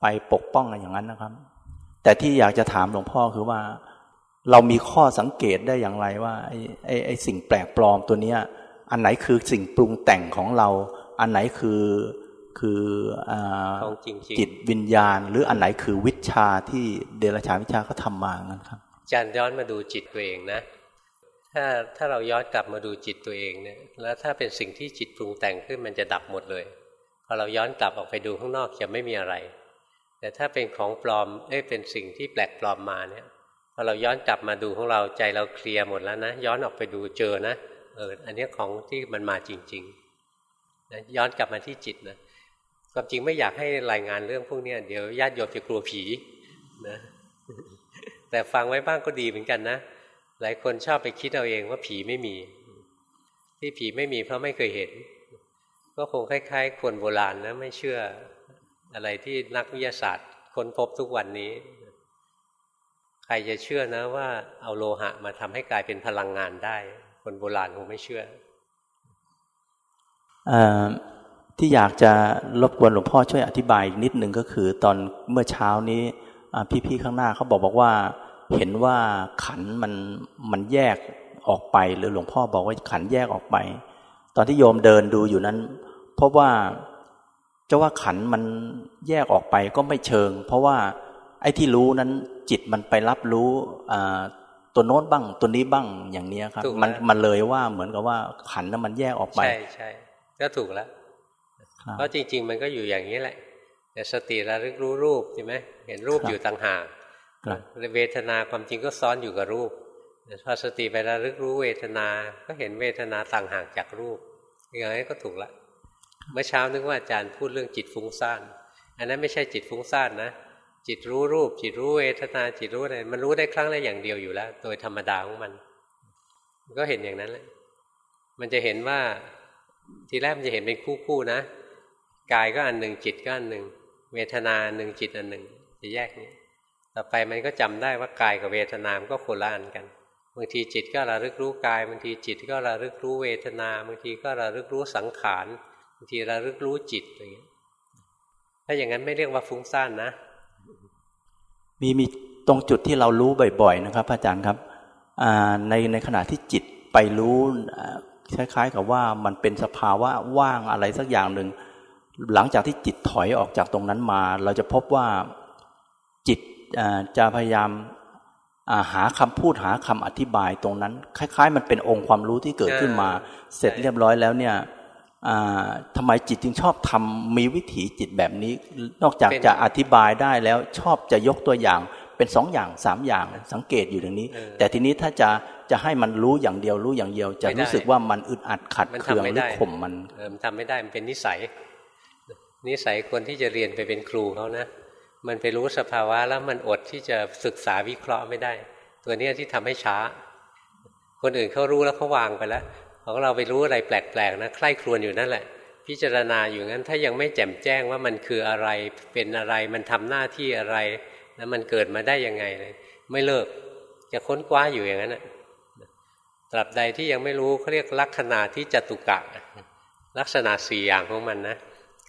ไปปกป้องอะไรอย่างนั้นนะครับ แต่ที่อยากจะถามหลวงพ่อคือว่า เรามีข้อสังเกตได้อย่างไรว่าไอ้ไอ้ไอ้สิ่งแปลกปลอมตัวเนี้ย อันไหนคือสิ่งปรุงแต่งของเรา อันไหนคือคืออจิตวิญญาณ หรืออันไหนคือวิชาที่เดรัจฉานวิชาเขาทามางั้นครับจันย้อนมาดูจิตตัวเองนะถ้าถ้าเราย้อนกลับมาดูจิตตัวเองเนี่ยแล้วถ้าเป็นสิ่งที่จิตปรุงแต่งขึ้นมันจะดับหมดเลย พอเราย้อนกลับออกไปดูข้างนอกจะไม่มีอะไร แต่ถ้าเป็นของปลอมเอ้ยเป็นสิ่งที่แปลกปลอมมาเนี่ยพอเราย้อนกลับมาดูของเราใจเราเคลียร์หมดแล้วนะ ย้อนออกไปดูเจอนะเอออันนี้ของที่มันมาจริงๆนะย้อนกลับมาที่จิตนะความจริงไม่อยากให้รายงานเรื่องพวกนี้เดี๋ยวญาติโยมจะกลัวผีนะแต่ฟังไว้บ้างก็ดีเหมือนกันนะ หลายคนชอบไปคิดเอาเองว่าผีไม่มี ที่ผีไม่มีเพราะไม่เคยเห็น ก็คงคล้ายๆ คนโบราณนะไม่เชื่ออะไรที่นักวิทยาศาสตร์ค้นพบทุกวันนี้ ใครจะเชื่อนะว่าเอาโลหะมาทำให้กลายเป็นพลังงานได้ คนโบราณคงไม่เชื่ออที่อยากจะรบกวนหลวงพ่อช่วยอธิบายอีกนิดหนึ่งก็คือ ตอนเมื่อเช้านี้พี่ๆข้างหน้าเขาบอกบอกว่า เห็นว่าขันมันมันแยกออกไป หรือหลวงพ่อบอกว่าขันแยกออกไป ตอนที่โยมเดินดูอยู่นั้น เพราะว่าจะว่าขันมันแยกออกไปก็ไม่เชิง เพราะว่าไอ้ที่รู้นั้นจิตมันไปรับรู้ตัวโน้นบ้างตัวนี้บ้างอย่างนี้ครับ มันมันเลยว่าเหมือนกับว่าขันนั้นมันแยกออกไป ใช่ใช่ก็ถูกแล้วเพราะจริง ๆ มันก็อยู่อย่างนี้แหละ แต่สติระลึกรู้รูปใช่ไหมเห็นรูปอยู่ต่างหากเวทนาความจริงก็ซ้อนอยู่กับรูปพอสติไประลึกรู้เวทนา ก็เห็นเวทนาต่างหากจากรูปอย่างนี้ก็ถูกละ เมื่อเช้านึกว่าอาจารย์พูดเรื่องจิตฟุ้งซ่านอันนั้นไม่ใช่จิตฟุ้งซ่านนะจิตรู้รูป จิตรู้เวทนาจิตรู้อะไรมันรู้ได้ครั้งละอย่างเดียวอยู่แล้ว โดยธรรมดาของมันก็เห็นอย่างนั้นแหละมันจะเห็นว่าทีแรกมันจะเห็นเป็นคู่ๆนะกายก็อันหนึ่งจิตก็อันหนึ่งเวทนาหนึ่งจิตอันหนึ่งจะแยกนี้ต่อไปมันก็จำได้ว่ากายกับเวทนามก็โคละอันกันบางทีจิตก็ระลึกรู้กายบางทีจิตก็ระลึกรู้เวทนาบางทีก็ระลึกรู้สังขาร บางทีระลึกรู้จิตอย่างนี้ถ้าอย่างนั้นไม่เรียกว่าฟุ้งซ่านนะ มีมีตรงจุดที่เรารู้บ่อย ๆ นะครับ อาจารย์ครับในในขณะที่จิตไปรู้คล้ายๆกับว่ามันเป็นสภาวะว่างอะไรสักอย่างหนึ่งหลังจากที่จิตถอยออกจากตรงนั้นมา เราจะพบว่าจิตจะพยายามหาคำพูดหาคำอธิบายตรงนั้น คล้าย ๆ มันเป็นองค์ความรู้ที่เกิดขึ้นมา เสร็จเรียบร้อยแล้วเนี่ย ทำไมจิตจึงชอบทำมีวิถีจิตแบบนี้ นอกจากจะอธิบายได้แล้วชอบจะยกตัวอย่างเป็นสองอย่างสามอย่างสังเกตอยู่อย่างนี้ แต่ทีนี้ถ้าจะจะให้มันรู้อย่างเดียวรู้อย่างเดียว จะรู้สึกว่ามันอึดอัดขัดเคืองหรือข่มมันมันทำไม่ได้มันเป็นนิสัย นิสัยคนที่จะเรียนไปเป็นครูเขานะ มันไปรู้สภาวะแล้วมันอดที่จะศึกษาวิเคราะห์ไม่ได้ ตัวนี้ที่ทำให้ช้า คนอื่นเขารู้แล้วเขาวางไปแล้ว ของเราไปรู้อะไรแปลกๆนะใคร่ครวญอยู่นั่นแหละ พิจารณาอยู่งั้นถ้ายังไม่แจ่มแจ้งว่ามันคืออะไรเป็นอะไรมันทำหน้าที่อะไรแล้วมันเกิดมาได้ยังไงเลย ไม่เลิกจะค้นคว้าอยู่อย่างนั้นตราบใดที่ยังไม่รู้เขาเรียกลักษณะที่จตุกะ ลักษณะสี่อย่างของมันนะ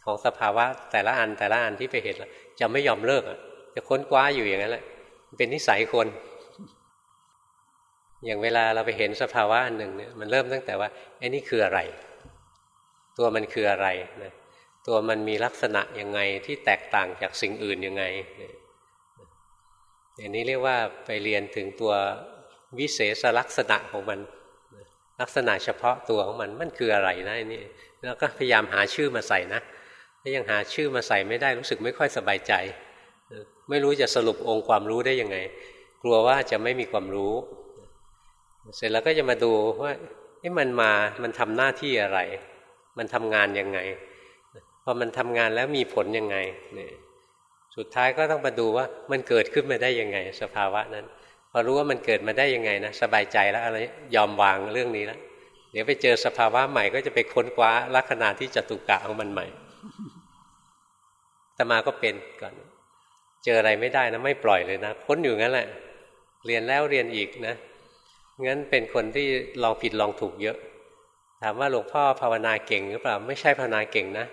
ของสภาวะแต่ละอันแต่ละอันที่ไปเห็นจะไม่ยอมเลิกจะค้นคว้าอยู่อย่างนั้นแหละเป็นนิสัยคน อย่างเวลาเราไปเห็นสภาวะอันหนึ่งเนี่ยมันเริ่มตั้งแต่ว่าไอ้นี่คืออะไร ตัวมันคืออะไรนะตัวมันมีลักษณะยังไงที่แตกต่างจากสิ่งอื่นยังไงอย่างนี้เรียกว่าไปเรียนถึงตัววิเศษลักษณะของมัน ลักษณะเฉพาะตัวของมันมันคืออะไรนะนี่แล้วก็พยายามหาชื่อมาใส่นะถ้ายังหาชื่อมาใส่ไม่ได้รู้สึกไม่ค่อยสบายใจ ไม่รู้จะสรุปองค์ความรู้ได้ยังไง กลัวว่าจะไม่มีความรู้ เสร็จแล้วก็จะมาดูว่านี่มันมา มันทำหน้าที่อะไร มันทำงานยังไง พอมันทำงานแล้วมีผลยังไงเนี่ยสุดท้ายก็ต้องมาดูว่ามันเกิดขึ้นมาได้ยังไง สภาวะนั้น พอรู้ว่ามันเกิดมาได้ยังไงนะสบายใจแล้วอะไรยอมวางเรื่องนี้แล้วเดี๋ยวไปเจอสภาวะใหม่ก็จะไปค้นคว้าลักษณะที่จตุกะของมันใหม่ตมาก็เป็นก่อน เจออะไรไม่ได้นะไม่ปล่อยเลยนะค้นอยู่งั้นแหละ เรียนแล้วเรียนอีกนะ งั้นเป็นคนที่ลองผิดลองถูกเยอะ ถามว่าหลวงพ่อภาวนาเก่งหรือเปล่าไม่ใช่ภาวนาเก่งนะ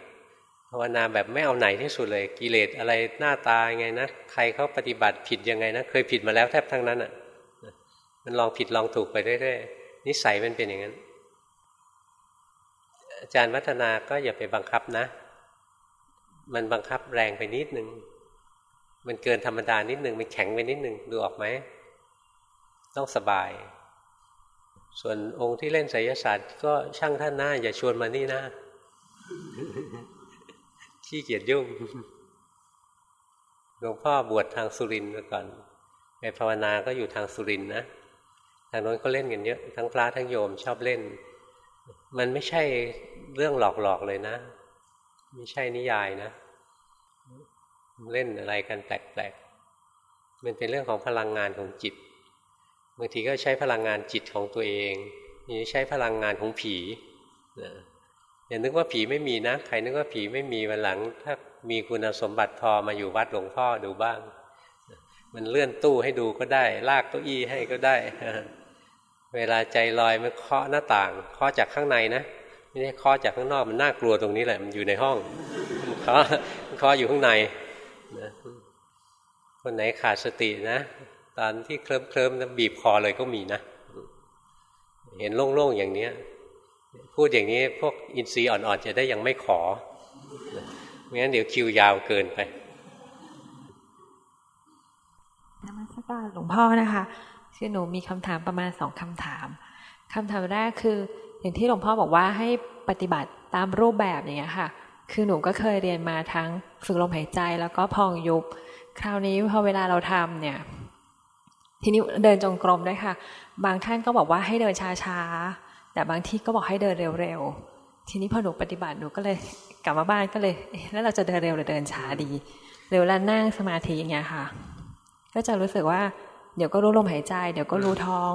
ภาวนาแบบไม่เอาไหนที่สุดเลยกิเลสอะไรหน้าตาไงนะใครเขาปฏิบัติผิดยังไงนะเคยผิดมาแล้วแทบทั้งนั้นอะมันลองผิดลองถูกไปเรื่อยๆนิสัยมันเป็นอย่างนั้น อาจารย์วัฒนาก็อย่าไปบังคับนะ มันบังคับแรงไปนิดนึง มันเกินธรรมดานิดนึงมันแข็งไปนิดนึงดูออกไหมต้องสบาย ส่วนองค์ที่เล่นไสยศาสตร์ก็ช่างท่านหน้า อย่าชวนมานี่นะขี้เกียจยุ่งหลวงพ่อบวชทางสุรินทร์ก่อนไปภาวนาก็อยู่ทางสุรินทร์นะทางโน้นก็เล่นกันเยอะทั้งพระทั้งโยมชอบเล่น มันไม่ใช่เรื่องหลอกๆเลยนะ ไม่ใช่นิยายนะ เล่นอะไรกันแปลกๆมันเป็นเรื่องของพลังงานของจิต บางทีก็ใช้พลังงานจิตของตัวเองนี่ใช้พลังงานของผีอย่านึกว่าผีไม่มีนะใครนึกว่าผีไม่มีวันหลัง ถ้ามีคุณสมบัติพอมาอยู่วัดหลวงพ่อดูบ้าง มันเลื่อนตู้ให้ดูก็ได้ ลากเก้าอี้ให้ก็ได้ เวลาใจลอยมันเคาะหน้าต่างเคาะจากข้างในนะไม่ใช่เคาะจากข้างนอกมันน่ากลัวตรงนี้แหละ มันอยู่ในห้องเคาะเคาะอยู่ข้างในคนไหนขาดสตินะ ตอนที่เคลิ้มเคลิ้มบีบคอเลยก็มีนะ เห็นโล่งๆอย่างเนี้ย พูดอย่างนี้พวกอินทรีย์อ่อนๆจะได้ยังไม่ขอไม่งั้นเดี๋ยวคิวยาวเกินไปนมัสการหลวงพ่อนะคะคือหนูมีคำถามประมาณสองคำถามคำถามแรกคือ อย่างที่หลวงพ่อบอกว่าให้ปฏิบัติตามรูปแบบอย่างเงี้ยค่ะ คือหนูก็เคยเรียนมาทั้งฝึกลมหายใจแล้วก็พองยุบ คราวนี้พอเวลาเราทำเนี่ย ทีนี้เดินจงกรมด้วยค่ะ บางท่านก็บอกว่าให้เดินช้าๆ แต่บางที่ก็บอกให้เดินเร็วๆ ทีนี้พอหนูปฏิบัติหนูก็เลยกลับมาบ้านก็เลย แล้วเราจะเดินเร็วหรือเดินช้าดีเร็วแล้วนั่งสมาธิอย่างเงี้ยค่ะ ก็จะรู้สึกว่าเดี๋ยวก็รู้ลมหายใจ เดี๋ยวก็รู้ท้อง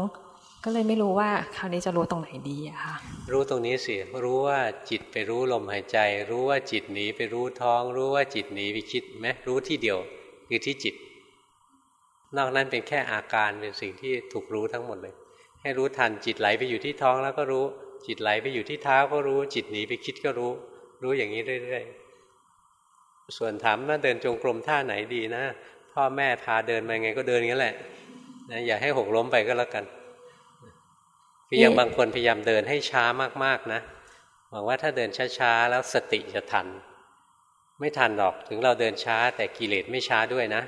ก็เลยไม่รู้ว่าคราวนี้จะรู้ตรงไหนดีอะค่ะ รู้ตรงนี้สิรู้ว่าจิตไปรู้ลมหายใจ รู้ว่าจิตหนีไปรู้ท้อง รู้ว่าจิตหนีไปคิดไหมรู้ที่เดียวคือที่จิต นอกนั้นเป็นแค่อาการเป็นสิ่งที่ถูกรู้ทั้งหมดเลย ให้รู้ทันจิตไหลไปอยู่ที่ท้องแล้วก็รู้ จิตไหลไปอยู่ที่เท้าก็รู้ จิตหนีไปคิดก็รู้ รู้อย่างนี้เรื่อยๆส่วนถามว่าเดินจงกรมท่าไหนดีนะพ่อแม่พาเดินมาไงก็เดินงั้นแหละนะอย่าให้หกล้มไปก็แล้วกันคืออย่างบางคนพยายามเดินให้ช้ามากๆนะหวังว่าถ้าเดินช้าๆแล้วสติจะทัน ไม่ทันหรอกถึงเราเดินช้าแต่กิเลสไม่ช้าด้วยนะ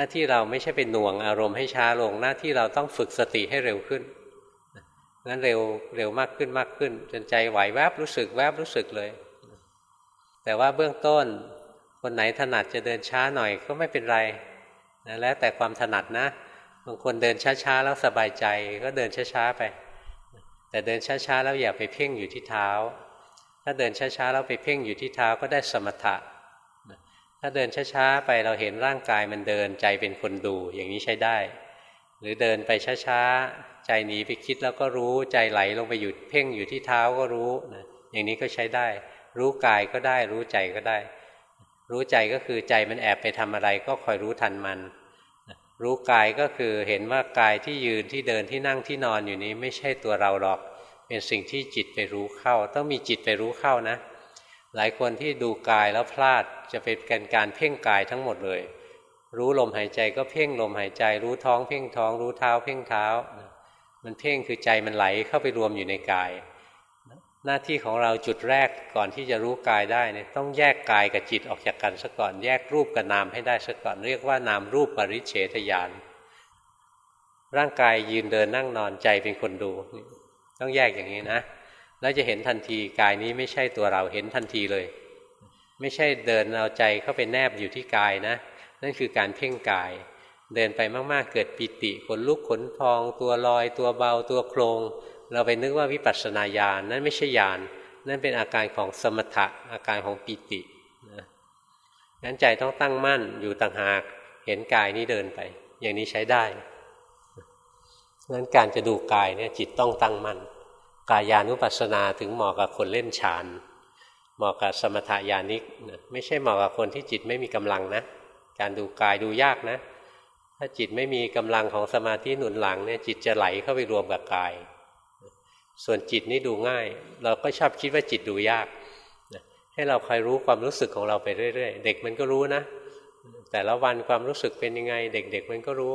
หน้าที่เราไม่ใช่เป็นหน่วงอารมณ์ให้ช้าลง หน้าที่เราต้องฝึกสติให้เร็วขึ้นงั้นเร็วเร็วมากขึ้นมากขึ้น จนใจไหวแวบรู้สึกแวบรู้สึกเลย แต่ว่าเบื้องต้น คนไหนถนัดจะเดินช้าหน่อยก็ไม่เป็นไรนะแล้วแต่ความถนัดนะบางคนเดินช้าๆแล้วสบายใจก็เดินช้าๆไป แต่เดินช้าๆแล้วอย่าไปเพ่งอยู่ที่เท้า ถ้าเดินช้าๆแล้วไปเพ่งอยู่ที่เท้าก็ได้สมถะ ถ้าเดินช้าๆไปเราเห็นร่างกายมันเดินใจเป็นคนดูอย่างนี้ใช้ได้ หรือเดินไปช้าๆใจหนีไปคิดแล้วก็รู้ใจไหลลงไปหยุดเพ่งอยู่ที่เท้าก็รู้นะอย่างนี้ก็ใช้ได้ รู้กายก็ได้ รู้ใจก็ได้ รู้ใจก็คือใจมันแอบไปทำอะไรก็คอยรู้ทันมัน รู้กายก็คือเห็นว่ากายที่ยืนที่เดินที่นั่งที่นอนอยู่นี้ไม่ใช่ตัวเราหรอก เป็นสิ่งที่จิตไปรู้เข้า ต้องมีจิตไปรู้เข้านะ หลายคนที่ดูกายแล้วพลาดจะเป็นการการเพ่งกายทั้งหมดเลย รู้ลมหายใจก็เพ่งลมหายใจ รู้ท้องเพ่งท้อง รู้เท้า เพ่งเท้า มันเพ่งคือใจมันไหลเข้าไปรวมอยู่ในกาย หน้าที่ของเราจุดแรกก่อนที่จะรู้กายได้เนี่ยต้องแยกกายกับจิตออกจากกันซะก่อน แยกรูปกับนามให้ได้ซะก่อน เรียกว่านามรูปปริเฉทญาณร่างกายยืนเดินนั่งนอนใจเป็นคนดู ต้องแยกอย่างนี้นะ แล้วจะเห็นทันทีกายนี้ไม่ใช่ตัวเราเห็นทันทีเลย ไม่ใช่เดินเอาใจเข้าไปแนบอยู่ที่กายนะ นั่นคือการเพ่งกาย เดินไปมากๆเกิดปิติขนลุกขนพอง ตัวลอย ตัวเบาตัวโครง เราไปนึกว่าวิปัสสนาญาณนั่นไม่ใช่ญาณนั่นเป็นอาการของสมถะอาการของปิตินะงั้นใจต้องตั้งมั่นอยู่ต่างหากเห็นกายนี้เดินไป อย่างนี้ใช้ได้งั้นการจะดูกายเนี่ยจิตต้องตั้งมั่น กายานุปัสสนาถึงเหมาะกับคนเล่นฌานเหมาะกับสมถายานิกนะไม่ใช่เหมาะกับคนที่จิตไม่มีกำลังนะ การดูกายดูยากนะ ถ้าจิตไม่มีกำลังของสมาธิหนุนหลังเนี่ยจิตจะไหลเข้าไปรวมกับกาย ส่วนจิตนี่ดูง่าย เราก็ชอบคิดว่าจิตดูยากให้เราคอยรู้ความรู้สึกของเราไปเรื่อย ๆ เด็กมันก็รู้นะ แต่ละวันความรู้สึกเป็นยังไง เด็ก ๆ มันก็รู้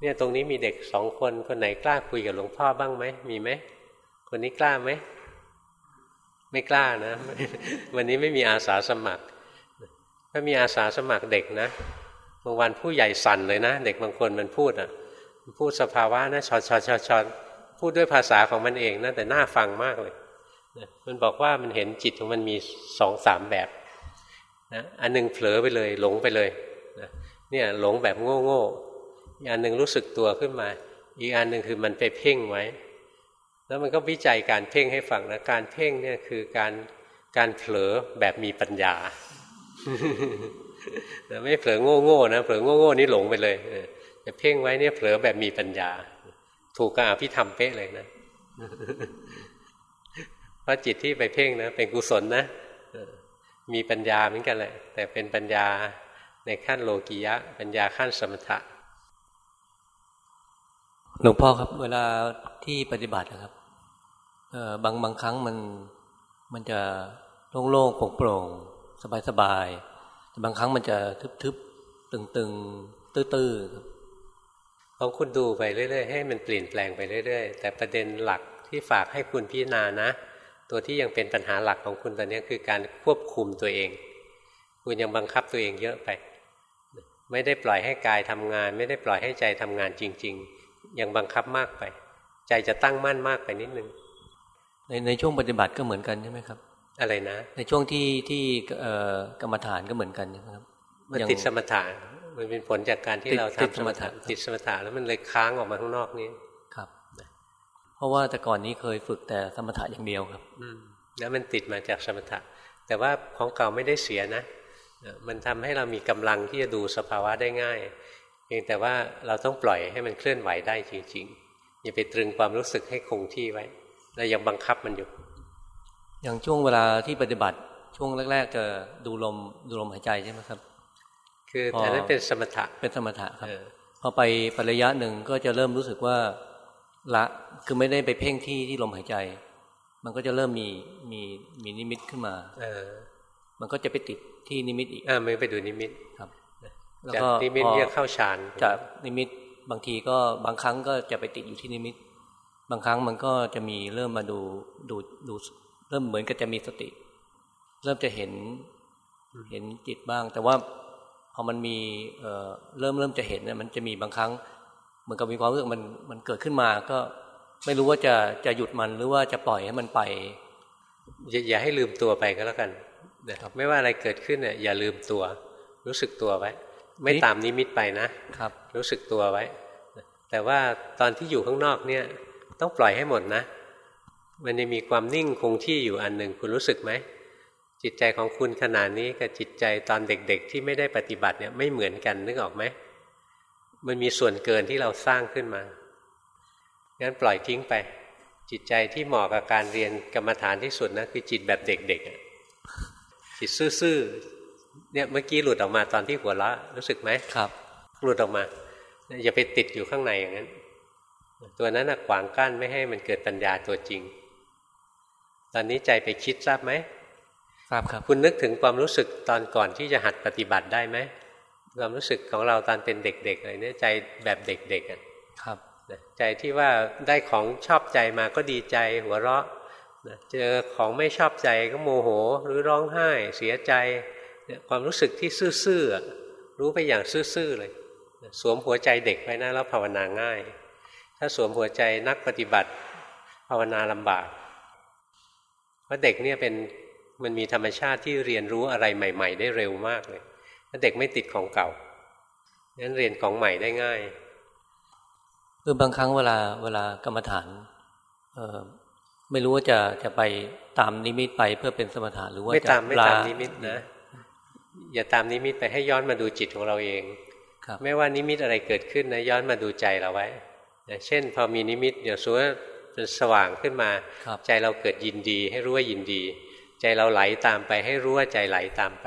เนี่ยตรงนี้มีเด็กสองคนคนไหนกล้าคุยกับหลวงพ่อบ้างไหมมีไหม คนนี้กล้าไหม ไม่กล้านะ วันนี้ไม่มีอาสาสมัคร ถ้ามีอาสาสมัครเด็กนะบางวันผู้ใหญ่สั่นเลยนะ เด็กบางคนมันพูดอะ พูดสภาวะนะชอชอชอชอพูดด้วยภาษาของมันเองนะแต่น่าฟังมากเลยมันบอกว่ามันเห็นจิตของมันมีสองสามแบบนะอันหนึ่งเผลอไปเลย หลงไปเลยนะเนี่ยหลงแบบโง่โง่อีกอันหนึ่งรู้สึกตัวขึ้นมา อีกอันหนึ่งคือมันไปเพ่งไว้ แล้วมันก็วิจัยการเพ่งให้ฟังนะการเพ่งเนี่ยคือการการเผลอแบบมีปัญญาไม่เผลอโง่โง่นะเผลอโง่โง่นี่หลงไปเลยจะเพ่งไว้เนี่ยเผลอแบบมีปัญญา ถูกกับอภิธรรมเป๊ะเลยนะเพราะจิตที่ไปเพ่งนะเป็นกุศลนะมีปัญญาเหมือนกันแหละแต่เป็นปัญญาในขั้นโลกียะ ปัญญาขั้นสมถะหลวงพ่อครับ เวลาที่ปฏิบัตินะครับ บางบางครั้งมันมันจะโล่งๆโปร่งๆสบายๆแต่บางครั้งมันจะทึบๆตึงๆตื้อๆของคุณดูไปเรื่อยๆให้มันเปลี่ยนแปลงไปเรื่อยๆ แต่ประเด็นหลักที่ฝากให้คุณพิจารณานะ ตัวที่ยังเป็นปัญหาหลักของคุณตอนนี้คือการควบคุมตัวเอง คุณยังบังคับตัวเองเยอะไป ไม่ได้ปล่อยให้กายทำงาน ไม่ได้ปล่อยให้ใจทำงานจริง ๆ ยังบังคับมากไป ใจจะตั้งมั่นมากไปนิดนึง ในในช่วงปฏิบัติก็เหมือนกันใช่ไหมครับ อะไรนะ ในช่วงที่ที่กรรมฐานก็เหมือนกันใช่ไหมครับมันติดสมถะมันเป็นผลจากการที่เราทำสมถะติดสมถะแล้วมันเลยค้างออกมาข้างนอกนี้ครับเพราะว่าแต่ก่อนนี้เคยฝึกแต่สมถะอย่างเดียวครับ อืมแล้วมันติดมาจากสมถะ แต่ว่าของเก่าไม่ได้เสียนะมันทำให้เรามีกำลังที่จะดูสภาวะได้ง่าย เพียงแต่ว่าเราต้องปล่อยให้มันเคลื่อนไหวได้จริง ๆ อย่าไปตรึงความรู้สึกให้คงที่ไว้ เรายังบังคับมันอยู่ อย่างช่วงเวลาที่ปฏิบัติช่วงแรก ๆ จะดูลมดูลมหายใจใช่ไหมครับ คืออันนั้นเป็นสมถะเป็นสมถะครับพอไประยะหนึ่งก็จะเริ่มรู้สึกว่าละคือไม่ได้ไปเพ่งที่ที่ลมหายใจ มันก็จะเริ่มมีมีมีนิมิตขึ้นมา เออ มันก็จะไปติดที่นิมิตอีกอ่าไม่ไปดูนิมิตครับแล้วก็นิมิตเรียกเข้าฌานจากนิมิตบางทีก็บางครั้งก็จะไปติดอยู่ที่นิมิต บางครั้งมันก็จะมีเริ่มมาดูดูดูเริ่มเหมือนกับจะมีสติ เริ่มจะเห็นเห็นจิตบ้าง แต่ว่าพอมันมีเอ่อเริ่มเริ่มจะเห็นเนี่ยมันจะมีบางครั้งเหมือนกับมีความรู้สึกมันมันเกิดขึ้นมาก็ไม่รู้ว่าจะจะหยุดมันหรือว่าจะปล่อยให้มันไปอย่าอย่าให้ลืมตัวไปก็แล้วกันนะครับไม่ว่าอะไรเกิดขึ้นเนี่ยอย่าลืมตัว รู้สึกตัวไว้ ไม่ตามนิมิตไปนะครับ รู้สึกตัวไว้ แต่ว่าตอนที่อยู่ข้างนอกเนี่ย ต้องปล่อยให้หมดนะ มันจะมีความนิ่งคงที่อยู่อันหนึ่งคุณรู้สึกไหม จิตใจของคุณขนาดนี้กับจิตใจตอนเด็กๆ ที่ไม่ได้ปฏิบัติเนี่ยไม่เหมือนกันนึกออกไหม มันมีส่วนเกินที่เราสร้างขึ้นมา งั้นปล่อยทิ้งไป จิตใจที่เหมาะกับการเรียนกรรมฐานที่สุดนะคือจิตแบบเด็กๆจิตซื่อๆเนี่ยเมื่อกี้หลุดออกมาตอนที่หัวละรู้สึกไหมครับ หลุดออกมาอย่าไปติดอยู่ข้างในอย่างนั้น ตัวนั้นขวางกั้นไม่ให้มันเกิดปัญญาตัวจริง ตอนนี้ใจไปคิดทราบไหมทราบครับ คุณนึกถึงความรู้สึกตอนก่อนที่จะหัดปฏิบัติได้ไหมความรู้สึกของเราตอนเป็นเด็กๆเลยเนี่ยใจแบบเด็กๆอะครับใจที่ว่าได้ของชอบใจมาก็ดีใจหัวเราะเจอของไม่ชอบใจก็โมโห หรือร้องไห้ เสียใจเนี่ยความรู้สึกที่ซื่อๆรู้ไปอย่างซื่อๆเลย สวมหัวใจเด็กไว้นะแล้วภาวนาง่าย ถ้าสวมหัวใจนักปฏิบัติ ภาวนาลำบาก เพราะเด็กเนี่ยเป็นมันมีธรรมชาติที่เรียนรู้อะไรใหม่ ๆ ได้เร็วมากเลยถ้าเด็กไม่ติดของเก่านั้นเรียนของใหม่ได้ง่ายคือบางครั้งเวลาเวลากรรมฐานเออไม่รู้ว่าจะจะไปตามนิมิตไปเพื่อเป็นสมถะหรือว่าไม่ตามไม่ตามนิมิตนะอย่าตามนิมิตไปให้ย้อนมาดูจิตของเราเองไม่ว่านิมิตอะไรเกิดขึ้นนะย้อนมาดูใจเราไว้ เช่น พอมีนิมิตเดี๋ยวสมมติเป็นสว่างขึ้นมา ใจเราเกิดยินดี ให้รู้ว่ายินดี ใจเราไหลตามไป ให้รู้ว่าใจไหลตามไป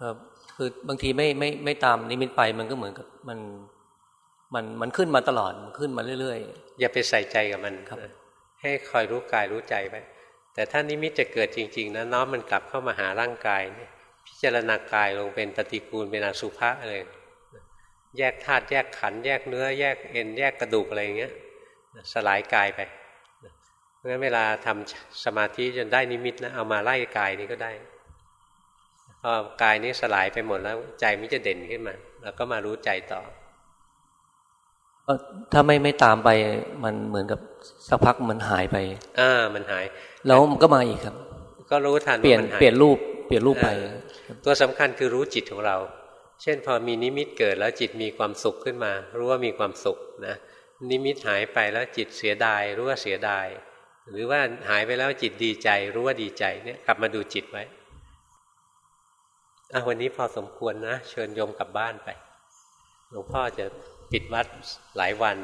ครับคือบางทีไม่ไม่ไม่ตามนิมิตไปมันก็เหมือนกับมันมันมันขึ้นมาตลอดขึ้นมาเรื่อยๆ อย่าไปใส่ใจกับมันครับ ให้คอยรู้กายรู้ใจไปแต่ถ้านิมิตจะเกิดจริง ๆนะน้อมมันกลับเข้ามาหาร่างกายพิจารณากายลงเป็นปฏิกูลเป็นอสุภะเลย แยกธาตุแยกขัน แยกเนื้อ แยกเอ็น แยกกระดูกอะไรอย่างเงี้ยสลายกายไปเพราะฉะนั้นเวลาทำสมาธิจนได้นิมิตนะเอามาไล่กายนี้ก็ได้พอกายนี้สลายไปหมดแล้วใจมันจะเด่นขึ้นมา แล้วก็มารู้ใจต่อถ้าไม่ไม่ตามไปมันเหมือนกับสักพักมันหายไปอ่ามันหาย แล้วมันก็มาอีกครับ ก็รู้ทันเปลี่ยนเปลี่ยนรูปเปลี่ยนรูปไป ตัวสำคัญคือรู้จิตของเรา เช่นพอมีนิมิตเกิดแล้วจิตมีความสุขขึ้นมา รู้ว่ามีความสุขนะนิมิตหายไปแล้วจิตเสียดาย รู้ว่าเสียดาย หรือว่าหายไปแล้วจิตดีใจ รู้ว่าดีใจเนี่ยกลับมาดูจิตไว้อะวันนี้พอสมควรนะ เชิญโยมกลับบ้านไป หลวงพ่อจะปิดวัดหลายวัน